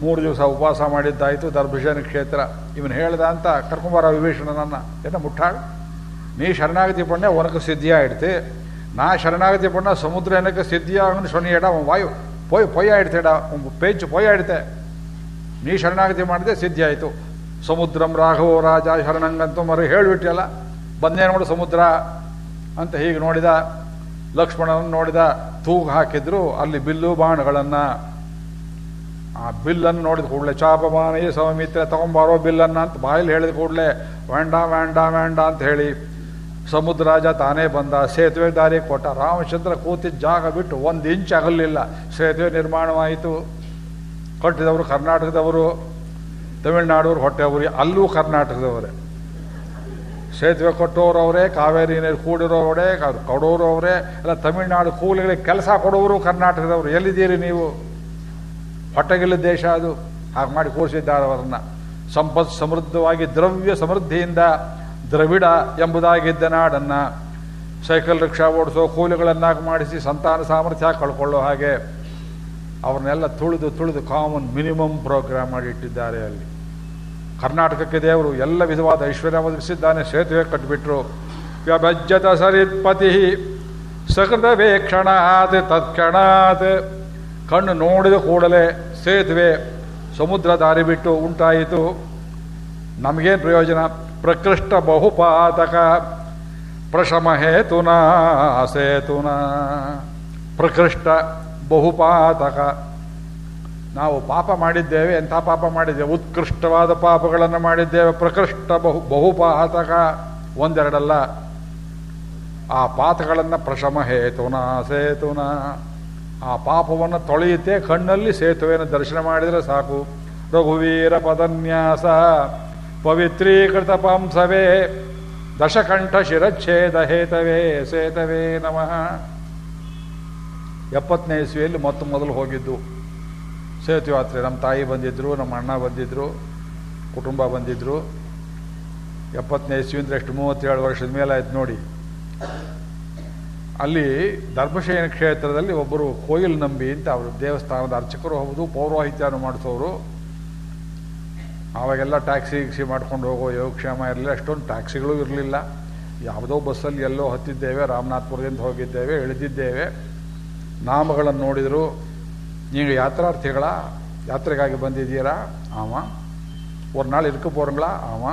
ಮೂರು ದಿವಸ ಉಪವಾಸ ಮಾಡಿದ್ದಾಯಿತು ದರ್ಭಜನ ಕ್ಷೇತ್ರ. ಇವನು ಹೇಳ್ದ ಅಂತ ಕರ್ಕೊಂಬರ ವಿಭೀಷಣನನ್ನ, ಏನ ಮುಟ್ಟಾಳ್? ನೀ ಶರಣಾಗತಿ ಪಣ್ಯ ಒನಕ ಸಿದ್ಧಿಯ ಇಡ್ತಿ. ನಾ ಶರಣಾಗತಿ ಪಣ್ಣ ಸಮುದ್ರ ಏನಕ್ಕೆ ಸಿದ್ಧಿಯ ಅವನು ಶೊನಿ ಎಡ ವಾಯು. ಪೊಯ್ ಪೊಯ್ಯ ಇಡ್ತೇಡ ಪೇಚು ಪೊಯ್ಯ ಇಡ್ತೆ ನೀ ಶರಣಾಗತಿ ಮಾಡಿದೆ, ಸಿದ್ಧಿ ಆಯಿತು. ಸಮುದ್ರಂ ರಾಘವ ರಾಜ ಶರಣಂಗಂತೂ ಮರು ಹೇಳಿಬಿಟ್ಟಿಯಲ್ಲ ಬಂದೇ ನೋಡು ಸಮುದ್ರ ಅಂತ ಹೀಗೆ ನೋಡಿದ ಲಕ್ಷ್ಮಣನ ನೋಡಿದ, ತೂಗು ಹಾಕಿದ್ರು, ಅಲ್ಲಿ ಬಿಲ್ಲು ಬಾಣಗಳನ್ನು. ಆ ಬಿಲ್ಲನ್ನು ನೋಡಿದ ಕೂಡಲೇ ಚಾಪಮಾನ ಈ ಸೌಮಿತ್ರ ತಗೊಂಬಾರೋ ಬಿಲ್ಲನ್ನು ಅಂತ ಬಾಯಲ್ಲಿ ಹೇಳಿದ ಕೂಡಲೇ ವ್ಯಾಂಡ ವ್ಯಾಂಡ ವ್ಯಾಂಡ ಅಂತ ಹೇಳಿ ಸಮುದ್ರರಾಜ ತಾನೇ ಬಂದ. ಸೇತುವೆ ದಾರಿ ಕೊಟ್ಟ. ರಾಮಚಂದ್ರ ಕೂತಿದ್ದ ಜಾಗ ಬಿಟ್ಟು ಒಂದು ಇಂಚ್ ಆಗಲಿಲ್ಲ ಸೇತುವೆ ನಿರ್ಮಾಣವಾಯಿತು. ಕಟ್ಟಿದವರು ಕರ್ನಾಟಕದವರು ತಮಿಳುನಾಡವ್ರು ಹೊಟ್ಟೆವರು ಅಲ್ಲೂ ಕರ್ನಾಟಕದವರೇ. ಸೇತುವೆ ಕೊಟ್ಟವರು ಅವರೇ, ಕಾವೇರಿ ನೀರು ಕೂಡಿರೋವರೇ ಕೊಡೋರು ಅವರೇ, ಎಲ್ಲ ತಮಿಳುನಾಡು ಕೂಲಿಗಳಿಗೆ ಕೆಲಸ ಕೊಡೋರು ಕರ್ನಾಟಕದವರು. ಎಲ್ಲಿದ್ದೀರಿ ನೀವು? ಹೊಟ್ಟೆಗಿಲ್ಲ ದೇಶ ಅದು. ಹಾಗೆ ಮಾಡಿ ಕೂರಿಸಿದ್ದಾರೆ ಅವರನ್ನು. ಸಂಪತ್ ಸಮೃದ್ಧವಾಗಿ, ದ್ರವ್ಯ ಸಮೃದ್ಧಿಯಿಂದ ದ್ರವಿಡ ಎಂಬುದಾಗಿದ್ದ ನಾಡನ್ನು ಸೈಕಲ್ ರಿಕ್ಷಾ ಓಡಿಸೋ ಕೂಲಿಗಳನ್ನಾಗಿ ಮಾಡಿಸಿ ಸಂತಾನ ಸಾಮರ್ಥ್ಯ ಕಳ್ಕೊಳ್ಳೋ ಹಾಗೆ ಅವ್ರನ್ನೆಲ್ಲ ತುಳಿದು ತುಳಿದು ಕಾಮನ್ ಮಿನಿಮಮ್ ಪ್ರೋಗ್ರಾಮ್ ಮಾಡಿ ಇಟ್ಟಿದ್ದಾರೆ ಅಲ್ಲಿ. ಕರ್ನಾಟಕಕ್ಕೆ ದೇವರು ಎಲ್ಲ ವಿಧವಾದ ಐಶ್ವರ್ಯ ಒದಗಿಸಿದ್ದಾನೆ, ಸೇತುವೆ ಕಟ್ಟಿಬಿಟ್ರು. ವ್ಯಭಜ್ಯತ ಸರಿತ್ಪತಿ ಸಕೃತವೇಕ್ಷಣಾತ್ ತತ್ಕ್ಷಣಾತ್. ಕಣ್ಣು ನೋಡಿದ ಕೂಡಲೇ ಸೇತುವೆ ಸಮುದ್ರ ದಾರಿ ಬಿಟ್ಟು ಉಂಟಾಯಿತು. ನಮಗೇನು ಪ್ರಯೋಜನ? ಪ್ರಕೃಷ್ಟ ಬಹುಪಾತಕ. ಪ್ರಶಮ ಹೇತುನ, ಸೇತುನ. ಪ್ರಕೃಷ್ಟ ಬಹುಪಾತಕ. ನಾವು ಪಾಪ ಮಾಡಿದ್ದೇವೆ, ಎಂಥ ಪಾಪ ಮಾಡಿದ್ದೇವೆ? ಉತ್ಕೃಷ್ಟವಾದ ಪಾಪಗಳನ್ನು ಮಾಡಿದ್ದೇವೆ. ಪ್ರಕೃಷ್ಟ ಬಹು, ಬಹುಪಾತಕ. ಒಂದೆರಡಲ್ಲ. ಆ ಪಾತಗಳನ್ನು ಪ್ರಶಮ ಹೇತುನ, ಸೇತುನ. ಆ ಪಾಪವನ್ನು ತೊಳೆಯುತ್ತೆ, ಕಣ್ಣಲ್ಲಿ ಸೇತುವೆಯನ್ನು ದರ್ಶನ ಮಾಡಿದರೆ ಸಾಕು. ರಘುವೀರ ಪದನ್ಯಾಸ, ಪವಿತ್ರೀಕೃತ ಪಂಸವೇ, ದಶಕಂಠ ಶಿರಚ್ಛೇದ ಹೇತವೇ, ಸೇತವೇ ನಮಃ. ಎಪ್ಪತ್ತನೇ ಇಸ್ವಿಯಲ್ಲಿ ಮೊತ್ತ ಮೊದಲು ಹೋಗಿದ್ದು. ಸೇತು ಯಾತ್ರೆ, ನಮ್ಮ ತಾಯಿ ಬಂದಿದ್ದರು ನಮ್ಮ ಅಣ್ಣ ಬಂದಿದ್ದರು ಕುಟುಂಬ ಬಂದಿದ್ದರು ಎಪ್ಪತ್ತನೇ ಇಸ್ವಿ ಅಂದರೆ ಎಷ್ಟು, ಮೂವತ್ತೇಳು ವರ್ಷದ ಮೇಲೆ ಆಯ್ತು ನೋಡಿ. ಅಲ್ಲಿ ಧರ್ಮಶಯನ ಕ್ಷೇತ್ರದಲ್ಲಿ ಒಬ್ಬರು ಕೋಯಿಲ್ ನಂಬಿ ಅಂತ ಅವರು ದೇವಸ್ಥಾನದ ಅರ್ಚಕರು ಹೌದು ಪೌರೋಹಿತ್ಯನ ಮಾಡಿಸೋರು. ಆವಾಗೆಲ್ಲ ಟ್ಯಾಕ್ಸಿ ಗಿಕ್ಸಿ ಮಾಡ್ಕೊಂಡು ಹೋಗೋ ಯೋಗಕ್ಷೇಮ ಇರಲಿಲ್ಲ, ಅಷ್ಟೊಂದು ಟ್ಯಾಕ್ಸಿಗಳು ಇರಲಿಲ್ಲ. ಯಾವುದೋ ಬಸ್ಸಲ್ಲಿ ಎಲ್ಲೋ ಹತ್ತಿದ್ದೇವೆ, ರಾಮನಾಥ್ಪುರದಿಂದ ಹೋಗಿದ್ದೇವೆ, ಇಳಿದಿದ್ದೇವೆ. ನಾಮಗಳನ್ನು ನೋಡಿದರು ನೀವು ಯಾತ್ರಾರ್ಥಿಗಳ? ಯಾತ್ರೆಗಾಗಿ ಬಂದಿದ್ದೀರಾ? ಆಮ. ಒಂದು ನಾಳೆ ಇರ್ಕ ಪೋರಂಗಳ ಆಮ.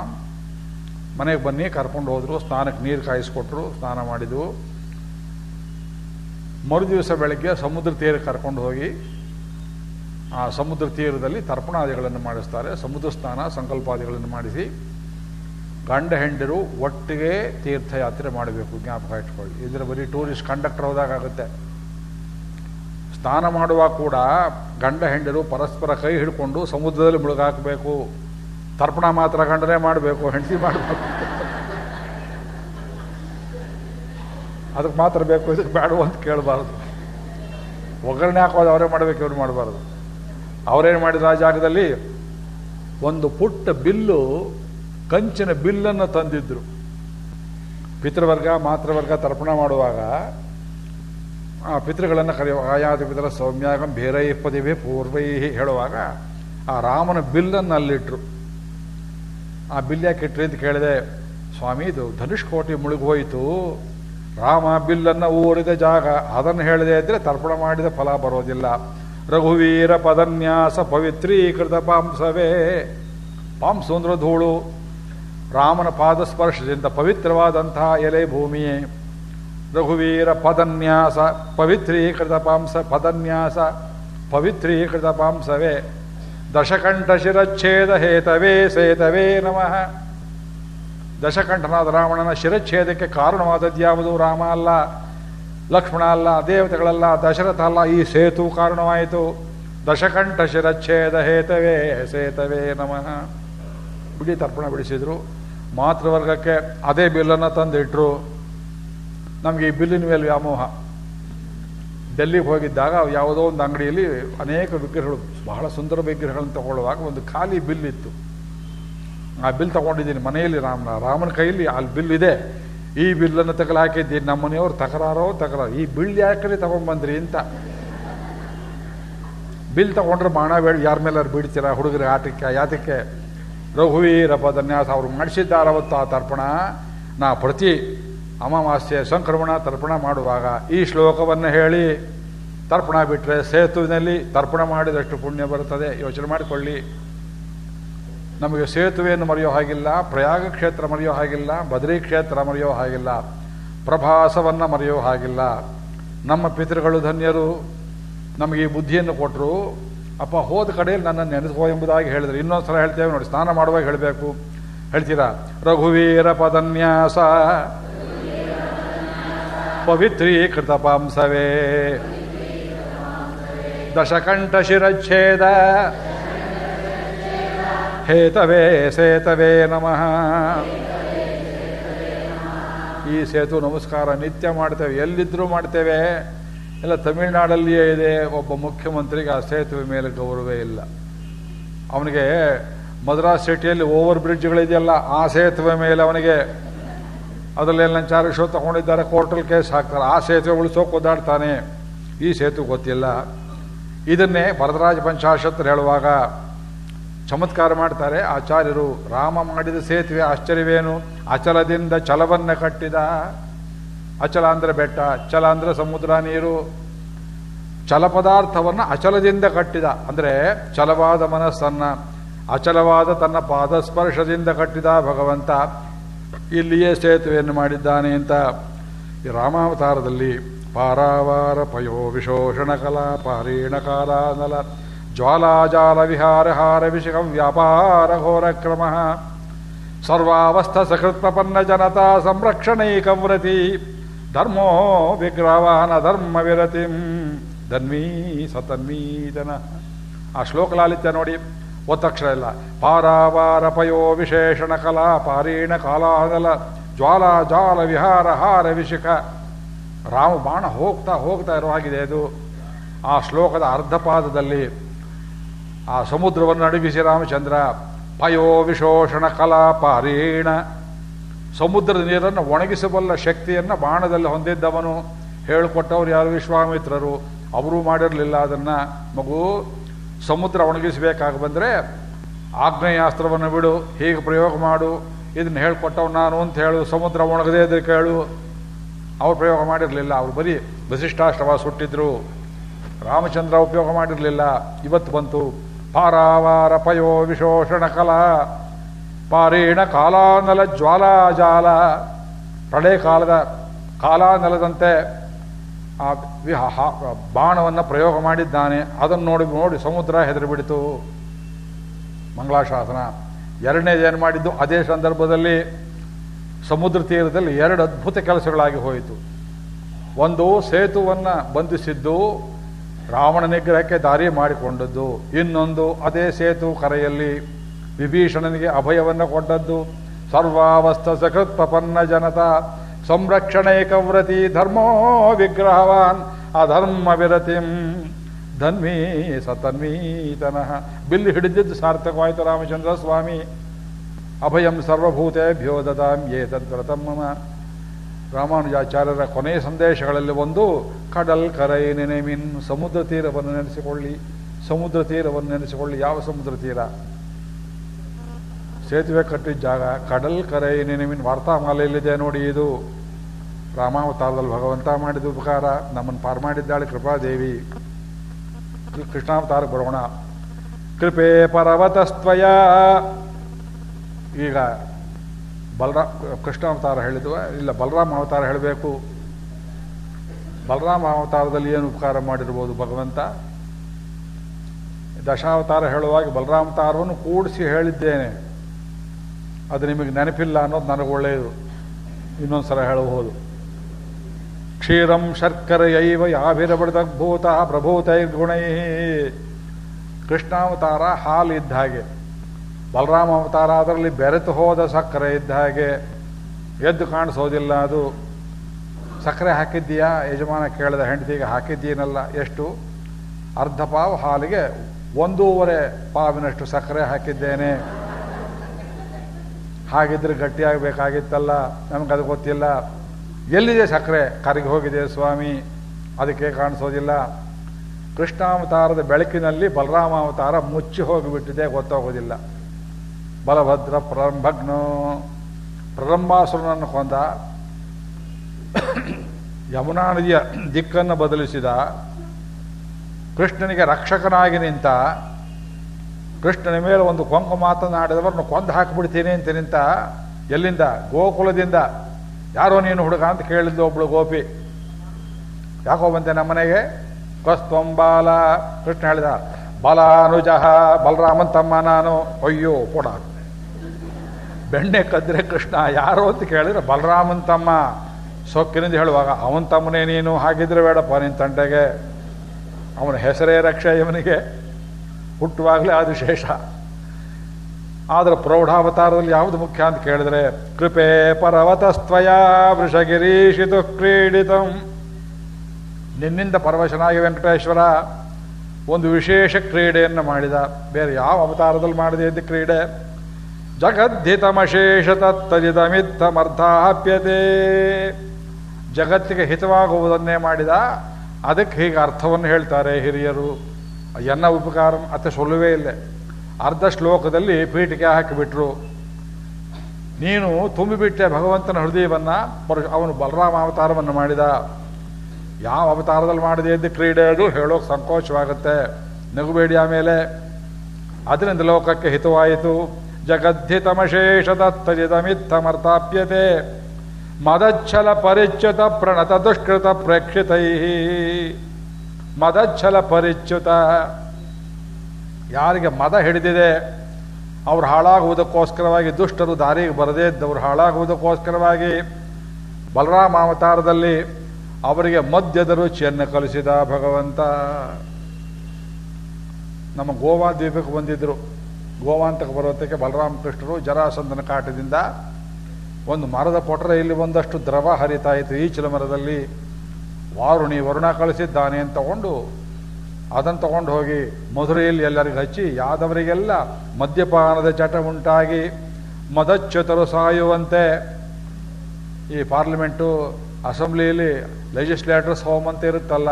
ಮನೆಗೆ ಬನ್ನಿ. ಕರ್ಕೊಂಡು ಹೋದರು, ಸ್ನಾನಕ್ಕೆ ನೀರು ಕಾಯಿಸ್ಕೊಟ್ರು, ಸ್ನಾನ ಮಾಡಿದ್ವು. ಮರು ದಿವಸ ಬೆಳಗ್ಗೆ ಸಮುದ್ರ ತೀರಕ್ಕೆ ಕರ್ಕೊಂಡು ಹೋಗಿ, ಆ ಸಮುದ್ರ ತೀರದಲ್ಲಿ ತರ್ಪಣಾದಿಗಳನ್ನು ಮಾಡಿಸ್ತಾರೆ, ಸಮುದ್ರ ಸ್ನಾನ ಸಂಕಲ್ಪಾದಿಗಳನ್ನು ಮಾಡಿಸಿ, ಗಂಡ ಹೆಂಡರು ಒಟ್ಟಿಗೆ ತೀರ್ಥಯಾತ್ರೆ ಮಾಡಬೇಕು ಜ್ಞಾಪಕ ಇಟ್ಕೊಳ್ಳಿ. ಇದರ ಬರೀ ಟೂರಿಸ್ಟ್ ಕಂಡಕ್ಟರ್ ಹೋದಾಗುತ್ತೆ ಸ್ನಾನ ಮಾಡುವಾಗ ಕೂಡ ಗಂಡ ಹೆಂಡರು ಪರಸ್ಪರ ಕೈ ಹಿಡ್ಕೊಂಡು ಸಮುದ್ರದಲ್ಲಿ ಮುಳುಗಾಕಬೇಕು. ತರ್ಪಣ ಮಾತ್ರ ಗಂಡನೇ ಮಾಡಬೇಕು, ಹೆಂಡತಿ ಮಾಡಬೇಕು. ಅದಕ್ಕೆ ಮಾತ್ರ ಬೇಕು ಇದಕ್ಕೆ ಬೇಡ ಅಂತ ಕೇಳಬಾರ್ದು. ಒಗ್ಗರಣೆ ಹಾಕೋದು ಅವರೇ ಮಾಡಬೇಕು, ಇವ್ರು ಮಾಡಬಾರ್ದು. ಅವರೇನು ಮಾಡಿದ್ರು ಆ ಜಾಗದಲ್ಲಿ? ಒಂದು ಪುಟ್ಟ ಬಿಲ್ಲು, ಕಂಚಿನ ಬಿಲ್ಲನ್ನು ತಂದಿದ್ದರು ಪಿತೃವರ್ಗ, ಮಾತೃವರ್ಗ ತರ್ಪಣ ಮಾಡುವಾಗ ಆ ಪಿತೃಗಳನ್ನು ಕರೆಯುವ ಆಯಾದ ಪಿತರ ಸೌಮ್ಯಾಗಂ ಬೇರೈ ಪದಿವೆ ಪೂರ್ವೈ ಹೇಳುವಾಗ ಆ ರಾಮನ ಬಿಲ್ಲನ್ನು ಅಲ್ಲಿಟ್ರು. ಆ ಬಿಲ್ ಯಾಕೆ ಇಟ್ರಿ ಅಂತ ಕೇಳಿದೆ, ಸ್ವಾಮಿ, ಇದು ಧನುಷ್ಕೋಟಿ ಮುಳುಗೋಯ್ತು ರಾಮ ಬಿಲ್ಲನ್ನು ಊರಿದ ಜಾಗ, ಅದನ್ನು ಹೇಳಿದೆ ಇದ್ದರೆ ತರ್ಪಣ ಮಾಡಿದ ಫಲ ಬರೋದಿಲ್ಲ. ರಘುವೀರ ಪದನ್ಯಾಸ ಪವಿತ್ರೀಕೃತ ಪಾಂಸವೇ. ಪಾಂಸು ಧೂಳು. ರಾಮನ ಪಾದ ಸ್ಪರ್ಶದಿಂದ ಪವಿತ್ರವಾದಂತಹ ಎಲೆ ಭೂಮಿಯೇ. ರಘುವೀರ ಪದನ್ಯಾಸ ಪವಿತ್ರೀಕೃತ ಪಾಂಸ, ಪದನ್ಯಾಸ ಪವಿತ್ರೀಕೃತ ಪಾಂಸವೇ. ದಶಕಂಠ ಶಿರಚ್ಛೇದ ಹೇತವೇ ಸೇತವೇ ನಮಃ. ದಶಕಂಠನಾದ ರಾವಣನ ಶಿರಚ್ಛೇದಕ್ಕೆ ಕಾರಣವಾದದ್ದು ಯಾವುದು ರಾಮ ಅಲ್ಲ, ಲಕ್ಷ್ಮಣ ಅಲ್ಲ, ದೇವತೆಗಳಲ್ಲ, ದಶರಥ ಅಲ್ಲ, ಈ ಸೇತು ಕಾರಣವಾಯಿತು. ದಶಕಂಠ ಶಿರಚ್ಛೇದ ಹೇತವೇ, ಸೇತವೇ ನಮಃ. ಬಿಡಿ ತರ್ಪಣ ಬಿಡಿಸಿದ್ರು. ಮಾತೃವರ್ಗಕ್ಕೆ ಅದೇ ಬಿಲ್ಲನ್ನು ತಂದಿಟ್ರು. ನಮಗೆ ಈ ಬಿಲ್ಲಿನ ಮೇಲೆ ವ್ಯಾಮೋಹ. ಡೆಲ್ಲಿಗೆ ಹೋಗಿದ್ದಾಗ ಯಾವುದೋ ಒಂದು ಅಂಗಡಿಯಲ್ಲಿ ಅನೇಕ ವಿಗ್ರಹಗಳು, ಬಹಳ ಸುಂದರ ವಿಗ್ರಹಗಳನ್ನು ತಗೊಳ್ಳುವಾಗ ಒಂದು ಖಾಲಿ ಬಿಲ್ ಇತ್ತು ಆ ಬಿಲ್ ತಗೊಂಡಿದ್ದೀನಿ, ಮನೆಯಲ್ಲಿ ರಾಮನ ರಾಮನ ಕೈಯಲ್ಲಿ ಅಲ್ಲಿ ಬಿಲ್ ಇದೆ. ಈ ಬಿಲ್ಲನ್ನು ತಗಲು ಹಾಕಿದ್ದೀನಿ ನಮ್ಮ ಮನೆಯವರು ತಕರಾರೋ ತಕರಾರು, ಈ ಬಿಲ್ ಯಾಕ್ರಿ ತಗೊಂಡ್ಬಂದ್ರಿ ಅಂತ. ಬಿಲ್ ತಗೊಂಡ್ರೆ ಬಾಣ ಬೇಡ, ಯಾರ ಮೇಲೆ ಬಿಡ್ತೀರಾ ಹುಡುಗರ ಆಟಕ್ಕೆ, ಯಾತಕ್ಕೆ? ರಘುವೀರ ಪದನ್ಯಾಸ ಅವ್ರು ಮಾಡಿಸಿದ್ದಾರೆ ಅವತ್ತು ಆ ತರ್ಪಣ. ನಾ ಪ್ರತಿ ಅಮಾವಾಸ್ಯೆ ಸಂಕ್ರಮಣ ತರ್ಪಣ ಮಾಡುವಾಗ ಈ ಶ್ಲೋಕವನ್ನು ಹೇಳಿ, ತರ್ಪಣ ಬಿಟ್ಟರೆ ಸೇತುವಿನಲ್ಲಿ ತರ್ಪಣ ಮಾಡಿದಷ್ಟು ಪುಣ್ಯ ಬರುತ್ತದೆ. ಯೋಚನೆ ಮಾಡಿಕೊಳ್ಳಿ. ನಮಗೆ ಸೇತುವೆಯನ್ನು ಮರೆಯೋ ಹಾಗಿಲ್ಲ, ಪ್ರಯಾಗ ಕ್ಷೇತ್ರ ಮರೆಯೋ ಹಾಗಿಲ್ಲ, ಬದ್ರಿ ಕ್ಷೇತ್ರ ಮರೆಯೋ ಹಾಗಿಲ್ಲ, ಪ್ರಭಾಸವನ್ನು ಮರೆಯೋ ಹಾಗಿಲ್ಲ. ನಮ್ಮ ಪಿತೃಗಳು ಧನ್ಯರು, ನಮಗೆ ಈ ಬುದ್ಧಿಯನ್ನು ಕೊಟ್ಟರು ಅಪ್ಪ, ಹೋದ ಕಡೆಯಲ್ಲಿ ನನ್ನನ್ನು ನೆನೆಸ್ಕೋ ಎಂಬುದಾಗಿ ಹೇಳಿದ್ರು. ಇನ್ನೊಂದು ಸಲ ಹೇಳ್ತೇವೆ ನೋಡಿ, ಸ್ನಾನ ಮಾಡುವಾಗ ಹೇಳಬೇಕು. ಹೇಳ್ತೀರಾ? ರಘುವೀರ ಪದನ್ಯಾಸ, ಪವಿತ್ರೀಕೃತ ಪಾಂಸವೇ. ದಶಕಂಠ ಶಿರಚ್ಛೇದ ಹೇತವೇ ಸೇತವೇ ನಮಃ. ಈ ಸೇತು ನಮಸ್ಕಾರ ನಿತ್ಯ ಮಾಡ್ತೇವೆ, ಎಲ್ಲಿದ್ರೂ ಮಾಡ್ತೇವೆ. ಎಲ್ಲ ತಮಿಳುನಾಡಲ್ಲಿಯೇ ಇದೆ, ಒಬ್ಬ ಮುಖ್ಯಮಂತ್ರಿಗೆ ಆ ಸೇತುವೆ ಮೇಲೆ ಗೌರವೇ ಇಲ್ಲ. ಅವನಿಗೆ ಮದ್ರಾಸ್ ಸಿಟಿಯಲ್ಲಿ ಓವರ್ ಬ್ರಿಡ್ಜ್ಗಳಿದೆಯಲ್ಲ ಆ ಸೇತುವೆ ಮೇಲೆ ಅವನಿಗೆ ಅದರಲ್ಲೆಲ್ಲ ಚಾರ್ಜ್ ಶೋ ತಗೊಂಡಿದ್ದಾರೆ ಕೋರ್ಟಲ್ ಕೇಸ್ ಹಾಕ್ತಾರೆ, ಆ ಸೇತುವೆ ಉಳಿಸೋಕೆ ಒದ್ದಾಡ್ತಾನೆ. ಈ ಸೇತುವೆ ಗೊತ್ತಿಲ್ಲ. ಇದನ್ನೇ ವರದರಾಜ ಪಂಚಾಶತ್ರ ಹೇಳುವಾಗ ಚಮತ್ಕಾರ ಮಾಡ್ತಾರೆ. ಆಚಾರ್ಯರು ರಾಮ ಮಾಡಿದ ಸೇತುವೆ ಆಶ್ಚರ್ಯವೇನು? ಅಚಲದಿಂದ ಛಲವನ್ನ ಕಟ್ಟಿದ. ಅಚಲ ಅಂದ್ರೆ ಬೆಟ್ಟ ಚಲ ಅಂದ್ರೆ ಸಮುದ್ರ, ನೀರು. ಚಲ ಪದಾರ್ಥವನ್ನು ಅಚಲದಿಂದ ಕಟ್ಟಿದ. ಅಂದ್ರೆ ಚಲವಾದ ಮನಸ್ಸನ್ನ, ಅಚಲವಾದ ತನ್ನ ಪಾದಸ್ಪರ್ಶದಿಂದ ಕಟ್ಟಿದ ಭಗವಂತ ಇಲ್ಲಿಯೇ ಸೇತುವೆಯನ್ನು ಮಾಡಿದ್ದಾನೆ ಅಂತ ಈ ರಾಮಾವತಾರದಲ್ಲಿ ಪಾರಾವಾರ ಪಯೋ ವಿಶೋಷಣ ಕಲಾ ಪಾರೀಣ ಕಾಲಾನಲ ಪ್ರಪನ್ನ ಜನತಾ ಸಂರಕ್ಷಣೈಕವ್ರತಿ. ಧರ್ಮೋ ವಿಗ್ರಹವಾನ ಧರ್ಮ ವಿರತಿಂ ಧನ್ವೀ ಸತನ್ವೀತನ ಆ ಶ್ಲೋಕ ಲಾಲಿತ್ಯ ನೋಡಿ, ಒತ್ತಕ್ಷರ ಇಲ್ಲ. ಪಾರಾವಾರಪಯೋ ವಿಶೇಷಣ ಕಲಾ, ಪಾರೀಣ ಕಾಲಾನಲ ಜ್ವಾಲಾ ಜಾಲ ವಿಹಾರ ಹಾರ ವಿಷಕ ರಾಮ ಬಾಣ ಹೋಗ್ತಾ ಹೋಗ್ತಾ ಇರೋ ಹಾಗಿದೆ ಅದು. ಆ ಶ್ಲೋಕದ ಅರ್ಧ ಪಾದದಲ್ಲಿ ಆ ಸಮುದ್ರವನ್ನು ನಡುಗಿಸಿ ರಾಮಚಂದ್ರ ಪಯೋ ವಿಶೋಷಣ ಕಲಾ ಪಾರೀಣ ಸಮುದ್ರದ ನೀರನ್ನು ಒಣಗಿಸಬಲ್ಲ ಶಕ್ತಿಯನ್ನು ಬಾಣದಲ್ಲಿ ಹೊಂದಿದ್ದವನು. ಹೇಳಿಕೊಟ್ಟವ್ರು ಯಾರು? ವಿಶ್ವಾಮಿತ್ರರು. ಅವರೂ ಮಾಡಿರಲಿಲ್ಲ ಅದನ್ನು. ಮಗು, ಸಮುದ್ರ ಒಣಗಿಸಬೇಕಾಗಿ ಬಂದರೆ ಆಗ್ನೇಯಾಸ್ತ್ರವನ್ನು ಬಿಡು, ಹೀಗೆ ಪ್ರಯೋಗ ಮಾಡು. ಇದನ್ನು ಹೇಳ್ಕೊಟ್ಟವ್ ನಾನು ಅಂತ ಹೇಳು, ಸಮುದ್ರ ಒಣಗದೇ ಇದ್ರೆ ಕೇಳು. ಅವ್ರು ಪ್ರಯೋಗ ಮಾಡಿರಲಿಲ್ಲ. ಅವ್ರು ಬರೀ ವಸಿಷ್ಠಾಶ್ರವ ಸುಟ್ಟಿದ್ರು. ರಾಮಚಂದ್ರ ಉಪಯೋಗ ಮಾಡಿರಲಿಲ್ಲ. ಇವತ್ತು ಬಂತು. ಪಾರಾವಾರ ಪಯೋ ವಿಶೋಷಣ ಕಲಾ ಪಾರೇಣ ಕಾಲಾನಲ ಜ್ವಾಲಾಜಾಲ. ಪ್ರಳಯ ಕಾಲದ ಕಾಲಾನಲದಂತೆ ಆ ವಿ- ಹ- ಬಾಣವನ್ನು ಪ್ರಯೋಗ ಮಾಡಿದ್ದಾನೆ. ಅದನ್ನು ನೋಡಿ ನೋಡಿ ಸಮುದ್ರ ಹೆದರಿಬಿಡಿತು. ಮಂಗಳಾಶಾಸನ. ಎರಡನೇದೇನು ಮಾಡಿದ್ದು? ಅದೇ ಸಂದರ್ಭದಲ್ಲಿ ಸಮುದ್ರ ತೀರದಲ್ಲಿ ಎರಡು ಅದ್ಭುತ ಕೆಲಸಗಳಾಗಿ ಹೋಯಿತು. ಒಂದು ಸೇತುವನ್ನು ಬಂಧಿಸಿದ್ದು ರಾವಣ ನಿಗ್ರಹಕ್ಕೆ ದಾರಿ ಮಾಡಿಕೊಂಡದ್ದು. ಇನ್ನೊಂದು, ಅದೇ ಸೇತು ಕರೆಯಲ್ಲಿ ವಿಭೀಷಣನಿಗೆ ಅಭಯವನ್ನು ಕೊಟ್ಟದ್ದು. ಸರ್ವಾವಸ್ಥ ಸಕೃತ್ ಪ್ರಪನ್ನ ಜನತಾ ಸಂರಕ್ಷಣೈಕವ್ರತಿ ಧರ್ಮೋ ವಿಗ್ರಹವಾನ್ ಅಧರ್ಮ ವಿರತಿಂ ಧನ್ವೀ ಸತನ್ವೀತನಃ ಬಿಲ್ಲು ಹಿಡಿದಿದ್ದು ಸಾರ್ಥಕವಾಯಿತು ರಾಮಚಂದ್ರ ಸ್ವಾಮಿ. ಅಭಯಂ ಸರ್ವಭೂತೇಭ್ಯೋ ದದಾಂ ಏತದ್ವ್ರತಂ ಮಮ. ರಾಮಾನುಜಾಚಾರ್ಯರ ಕೊನೆಯ ಸಂದೇಶಗಳಲ್ಲಿ ಒಂದು, ಕಡಲ್ ಕರೈ ನೆನೆಮಿನ್, ಸಮುದ್ರ ತೀರವನ್ನು ನೆನೆಸಿಕೊಳ್ಳಿ, ಸಮುದ್ರ ತೀರವನ್ನು ನೆನೆಸಿಕೊಳ್ಳಿ, ಯಾವ ಸಮುದ್ರ ತೀರ? ಸೇತುವೆ ಕಟ್ಟಿದ ಜಾಗ, ಕಡಲ್ ಕರೈ ನೆನೆಮಿನ್, ವಾರ್ತಾಮಾಲೆಯಲ್ಲಿದೆ ನೋಡಿ ಇದು. ರಾಮಾವತಾರದಲ್ಲಿ ಭಗವಂತ ಮಾಡಿದ ಉಪಕಾರ, ನಮ್ಮನ್ನು ಪಾರು ಮಾಡಿದ್ದಾಳೆ ಕೃಪಾದೇವಿ. ಕೃಷ್ಣಾವತಾರ ಬರೋಣ. ಕೃಪೆ ಪರ್ವತಸ್ತ್ವಯ. ಈಗ ಬಲರಾ ಕೃಷ್ಣಾವತಾರ ಹೇಳಿದ್ವ? ಇಲ್ಲ, ಬಲರಾಮ ಅವತಾರ ಹೇಳಬೇಕು. ಬಲರಾಮ ಅವತಾರದಲ್ಲಿ ಏನು ಉಪಕಾರ ಮಾಡಿರ್ಬೋದು ಭಗವಂತ? ದಶಾವತಾರ ಹೇಳುವಾಗ ಬಲರಾಮ ಬಲರಾಮತಾರವನ್ನು ಕೂಡಿಸಿ ಹೇಳಿದ್ದೇನೆ. ಅದು ನಿಮಗೆ ನೆನಪಿಲ್ಲ ಅನ್ನೋದು ನನಗೆ ಒಳ್ಳೆಯದು. ಇನ್ನೊಂದು ಸಲ ಹೇಳಬಹುದು. ಕ್ಷೀರಂ ಶರ್ಕರೆಯೈವ ಯಾಭಿರಬಡದಭೂತ ಪ್ರಭೂತೈರ್ಗುಣೈ. ಕೃಷ್ಣಾವತಾರ ಹಾಲು ಇದ್ದ ಹಾಗೆ. ಬಲರಾಮ ಅವತಾರ ಅದರಲ್ಲಿ ಬೆರೆತು ಹೋದ ಸಕ್ಕರೆ ಇದ್ದ ಹಾಗೆ ಎದ್ದು ಕಾಣಿಸೋದಿಲ್ಲ ಅದು. ಸಕ್ಕರೆ ಹಾಕಿದ್ದೀಯಾ? ಯಜಮಾನ ಕೇಳಿದ ಹೆಂಡತಿಗೆ ಹಾಕಿದ್ದೀನಲ್ಲ, ಎಷ್ಟು? ಅರ್ಧ ಪಾವು ಹಾಲಿಗೆ ಒಂದೂವರೆ ಪಾವಿನಷ್ಟು ಸಕ್ಕರೆ ಹಾಕಿದ್ದೇನೆ. ಹಾಗಿದ್ರೆ ಗಟ್ಟಿಯಾಗಬೇಕಾಗಿತ್ತಲ್ಲ, ನಮಗದು ಗೊತ್ತಿಲ್ಲ. ಎಲ್ಲಿದೆ ಸಕ್ಕರೆ? ಕರಗಿ ಹೋಗಿದೆ ಸ್ವಾಮಿ, ಅದಕ್ಕೆ ಕಾಣಿಸೋದಿಲ್ಲ. ಕೃಷ್ಣಾವತಾರದ ಬೆಳಕಿನಲ್ಲಿ ಬಲರಾಮಾವತಾರ ಮುಚ್ಚಿ ಹೋಗಿಬಿಟ್ಟಿದೆ, ಗೊತ್ತಾಗೋದಿಲ್ಲ. ಬಲಭದ್ರ ಪ್ರಾರಂಭಗ್ನು. ಪ್ರರಂಭಾಸುರನನ್ನು ಕೊಂದ. ಯಮುನಾ ನದಿಯ ದಿಕ್ಕನ್ನು ಬದಲಿಸಿದ. ಕೃಷ್ಣನಿಗೆ ರಕ್ಷಕನಾಗಿ ನಿಂತ. ಕೃಷ್ಣನ ಮೇಲೆ ಒಂದು ಕೊಂಕು ಮಾತನಾಡಿದವರನ್ನು ಕೊಂದು ಹಾಕಿಬಿಡ್ತೀನಿ ಅಂತ ನಿಂತ. ಎಲ್ಲಿಂದ? ಗೋಕುಲದಿಂದ. ಯಾರೋ ನೀನು ಹುಡುಗ ಅಂತ ಕೇಳಿದ್ದು ಒಬ್ಳು ಗೋಪಿ. ಯಾಕೋ ಬಂದೆ ನಮ್ಮನೆಗೆ ಕಸ್ತೊಂಬಾಲ ಕೃಷ್ಣ ಹೇಳಿದ, ಬಲಾನುಜಃ, ಬಲರಾಮನ್ ತಮ್ಮ ನಾನು. ಅಯ್ಯೋ, ಪುಡ. ಬೆಣ್ಣೆ ಕದ್ರೆ ಕೃಷ್ಣ, ಯಾರು ಅಂತ ಕೇಳಿದ್ರೆ, ಬಲರಾಮನ್ ತಮ್ಮ. ಸೊಕ್ಕಿನಿಂದ ಹೇಳುವಾಗ, ಅವನ ತಮ್ಮನೇ ನೀನು. ಹಾಗಿದ್ರೆ ಬೇಡಪ್ಪ ನಿನ್ನ ತಂಟೆಗೆ. ಅವನ ಹೆಸರೇ ರಕ್ಷೆ ಇವನಿಗೆ. ಹುಟ್ಟುವಾಗಲೇ ಅದು ಶೇಷ. ಆದರೆ ಪ್ರೌಢಾವತಾರದಲ್ಲಿ ಯಾವುದು ಮುಖ್ಯ ಅಂತ ಕೇಳಿದ್ರೆ, ಕೃಪೆ ಪರ್ವತಸ್ತ್ವಯ ವೃಷಗಿರೀಶಿತು ಕ್ರೀಡಿತಂ. ನಿನ್ನಿಂದ ಪರವಶನಾಗಿ ವೆಂಕಟೇಶ್ವರ ಒಂದು ವಿಶೇಷ ಕ್ರೀಡೆಯನ್ನು ಮಾಡಿದ. ಬೇರೆ ಯಾವ ಅವತಾರದಲ್ಲಿ ಮಾಡಿದೆ ಇದ್ದ ಕ್ರೀಡೆ? ಜಗದ್ಧಿತಮಶೇಷ ತತ್ತರಿದಮಿತ್ತಮರ್ಥಾಪ್ಯತೆ ಜಗತ್ತಿಗೆ ಹಿತವಾಗುವುದನ್ನೇ ಮಾಡಿದ ಅದಕ್ಕೆ ಹೀಗೆ ಅರ್ಥವನ್ನು ಹೇಳ್ತಾರೆ ಹಿರಿಯರು. ಎನ್ನ ಉಪಕಾರ? ಅತ್ತೆ ಸೊಲ್ಲುವೇ ಇಲ್ಲ. ಅರ್ಧ ಶ್ಲೋಕದಲ್ಲಿ ಪೀಠಿಕೆ ಹಾಕಿಬಿಟ್ರು. ನೀನು ತುಂಬಿಬಿಟ್ಟೆ ಭಗವಂತನ ಹೃದಯವನ್ನು, ಪರು ಅವನು ಬಲರಾಮ ಅವತಾರವನ್ನು ಮಾಡಿದ. ಯಾವ ಅವತಾರದಲ್ಲಿ ಮಾಡಿದೆ ಎಂದು ಕ್ರೀಡೆ ಅದು ಹೇಳೋಕೆ ಸಂಕೋಚವಾಗುತ್ತೆ. ನಗುಬೇಡಿ ಆಮೇಲೆ. ಅದರಿಂದ ಲೋಕಕ್ಕೆ ಹಿತವಾಯಿತು. ಜಗದ್ಧಿತಮಶೇಷದತ್ತಜಿದಮಿತ್ತಮರ್ಥಾಪ್ಯತೆ ಮದಚ್ಛಲ ಪರಿಚ್ಯುತ ಪ್ರಣತ ದುಷ್ಕೃತ ಪ್ರೇಕ್ಷಿತೈ ಮದಚ್ಛಲ ಪರಿಚ್ಯುತ ಯಾರಿಗೆ ಮದ ಹಿಡಿದಿದೆ, ಅವ್ರು ಹಾಳಾಗುವುದಕ್ಕೋಸ್ಕರವಾಗಿ, ದುಷ್ಟರು ದಾರಿಗೆ ಬರದೇ ಇದ್ದವರು ಹಾಳಾಗುವುದಕ್ಕೋಸ್ಕರವಾಗಿ, ಬಲರಾಮ ಅವತಾರದಲ್ಲಿ ಅವರಿಗೆ ಮದ್ಯದ ರುಚಿಯನ್ನು ಕಲಿಸಿದ ಭಗವಂತ. ನಮ್ಮ ಗೋವಾ ದ್ವೀಪಕ್ಕೆ ಬಂದಿದ್ದರು. ಗೋವಾಂತಕ್ಕೆ ಬರೋದಕ್ಕೆ ಬಲರಾಮ ಕೃಷ್ಣರು ಜರಾಸಂದನ ಕಾಟದಿಂದ ಒಂದು ಮರದ ಪೊಟರೆಯಲ್ಲಿ ಒಂದಷ್ಟು ದ್ರವ ಹರಿತಾ ಇತ್ತು. ಈಚಲ ಮರದಲ್ಲಿ ವಾರುಣಿ ವರುಣ ಕಳಿಸಿದ್ದಾನೆ ಅಂತ ತಗೊಂಡು ಅದನ್ನು ತಗೊಂಡು ಹೋಗಿ ಮಧುರೆಯಲ್ಲಿ ಎಲ್ಲರಿಗೂ ಹಚ್ಚಿ, ಯಾದವರಿಗೆಲ್ಲ ಮದ್ಯಪಾನದ ಚಟ ಉಂಟಾಗಿ ಮದಚ್ಯುತರು ಸಾಯುವಂತೆ ಈ ಪಾರ್ಲಿಮೆಂಟು ಅಸೆಂಬ್ಲಿಯಲ್ಲಿ ಲೆಜಿಸ್ಲೇಟರ್ಸ್ ಹೋಮ್ ಅಂತ ಇರುತ್ತಲ್ಲ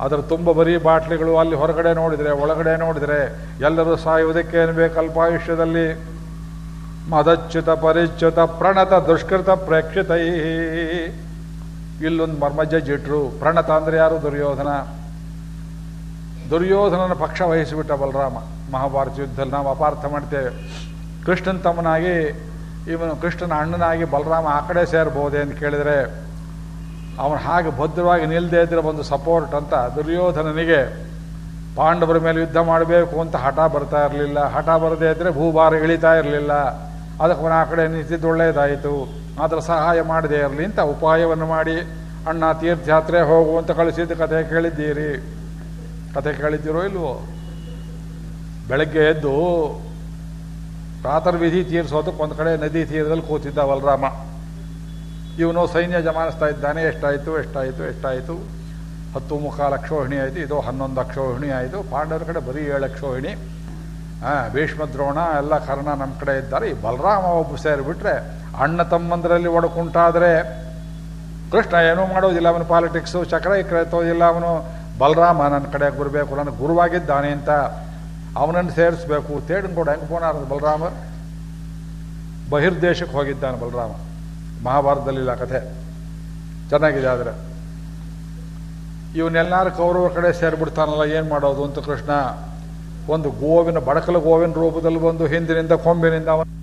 ಅದರ ತುಂಬ ಬರೀ ಬಾಟ್ಲಿಗಳು ಅಲ್ಲಿ ಹೊರಗಡೆ ನೋಡಿದರೆ, ಒಳಗಡೆ ನೋಡಿದರೆ ಎಲ್ಲರೂ ಸಾಯುವುದಕ್ಕೆ ಏನು ಬೇಕು ಅಲ್ಪಾಯುಷ್ಯದಲ್ಲಿ? ಮದಚ್ಯುತ, ಪರಿಚ್ಯುತ, ಪ್ರಣತ, ದುಷ್ಕೃತ, ಪ್ರೇಕ್ಷಿತೈ. ಇಲ್ಲೊಂದು ಮರ್ಮಜ್ಜ ಜಿಟ್ರು. ಪ್ರಣತ ಅಂದರೆ ಯಾರು? ದುರ್ಯೋಧನ. ದುರ್ಯೋಧನನ ಪಕ್ಷ ವಹಿಸಿಬಿಟ್ಟ ಬಲರಾಮ. ಮಹಾಭಾರತ ಯುದ್ಧದಲ್ಲಿ ನಾವು ಅಪಾರ್ಥ ಮಾಡ್ತೇವೆ. ಕೃಷ್ಣನ ತಮ್ಮನಾಗಿ, ಇವನು ಕೃಷ್ಣನ ಅಣ್ಣನಾಗಿ ಬಲರಾಮ ಆ ಕಡೆ ಸೇರ್ಬೋದೆ ಅಂತ ಕೇಳಿದರೆ ಅವನು ಹಾಗೆ ಭದ್ರವಾಗಿ ನಿಲ್ಲದೆ ಇದ್ರೆ ಒಂದು ಸಪೋರ್ಟ್ ಅಂತ ದುರ್ಯೋಧನನಿಗೆ ಪಾಂಡವರ ಮೇಲೆ ಯುದ್ಧ ಮಾಡಬೇಕು ಅಂತ ಹಠ ಬರ್ತಾ ಇರಲಿಲ್ಲ. ಹಠ ಬರದೇ ಇದ್ದರೆ ಭೂಭಾರ ಇಳಿತಾ ಇರಲಿಲ್ಲ. ಅದಕ್ಕೆ ಅವನ ಆ ಕಡೆ ನಿಂತಿದ್ದು ಒಳ್ಳೆಯದಾಯಿತು. ಅದರ ಸಹಾಯ ಮಾಡದೇ ಇರಲಿ ಅಂತ ಉಪಾಯವನ್ನು ಮಾಡಿ, ಅಣ್ಣ, ತೀರ್ಥಯಾತ್ರೆ ಹೋಗು ಅಂತ ಕಳಿಸಿದ್ದು ಕತೆ ಕೇಳಿದ್ದೀರಿ. ಕತೆ ಕೇಳಿದ್ದೀರೋ ಇಲ್ವೋ? ಬೆಳಗ್ಗೆ ಎದ್ದು ಪ್ರಾತರ್ವಿಧಿ ತೀರಿಸೋದಕ್ಕೆ ಒಂದು ಕಡೆ ನದಿ ತೀರದಲ್ಲಿ ಕೂತಿದ್ದ ಬಲರಾಮ. ಇವನು ಸೈನ್ಯ ಜಮಾನಿಸ್ತಾ ಇದ್ದಾನೆ, ಎಷ್ಟಾಯಿತು ಎಷ್ಟಾಯಿತು ಎಷ್ಟಾಯಿತು? ಹತ್ತು ಮುಖ ಅಕ್ಷೋಹಿಣಿ ಆಯಿತು, ಇದು ಹನ್ನೊಂದು ಅಕ್ಷೋಹಿಣಿ ಆಯಿತು. ಪಾಂಡವರ ಕಡೆ ಬರೀ ಏಳು ಅಕ್ಷೋಹಿಣಿ. ಭೀಷ್ಮ ದ್ರೋಣ ಎಲ್ಲ ಕರ್ಣ ನಮ್ಮ ಕಡೆ ಇದ್ದಾರೆ. ಈ ಬಲರಾಮ ಒಬ್ಬ ಸೇರಿಬಿಟ್ರೆ ಅಣ್ಣ ತಮ್ಮಂದರಲ್ಲಿ ಒಡಕುಂಟಾದರೆ ಕೃಷ್ಣ ಏನೂ ಮಾಡೋದಿಲ್ಲ ಅವನು ಪಾಲಿಟಿಕ್ಸು ಚಕ್ರ ಈ ಕಡೆ ತೋದಿಲ್ಲ ಅವನು ಬಲರಾಮ ನನ್ನ ಕಡೆ ಬರಬೇಕು ನನ್ನ ಗುರುವಾಗಿದ್ದಾನೆ ಅಂತ ಅವನನ್ನು ಸೇರಿಸ್ಬೇಕು. ತೇಡನ್ಕೋಡ ಹೆಂಗೆ ಪೋನಾರ ಬಲರಾಮ? ಬಹಿರ್ದೇಶಕ್ಕೆ ಹೋಗಿದ್ದಾನೆ ಬಲರಾಮ. ಮಹಾಭಾರತದಲ್ಲಿಲ್ಲ ಕಥೆ. ಚೆನ್ನಾಗಿದೆ ಆದರೆ. ಇವನ್ನೆಲ್ಲರೂ ಕೌರವರ ಕಡೆ ಸೇರಿಬಿಡ್ತಾನಲ್ಲ, ಏನು ಮಾಡೋದು ಅಂತ ಕೃಷ್ಣ. ಒಂದು ಗೋವಿನ, ಬಡಕಲ ಗೋವಿನ ರೂಪದಲ್ಲಿ ಬಂದು ಹಿಂದಿನಿಂದ ಕೊಂಬಿನಿಂದ ಅವನ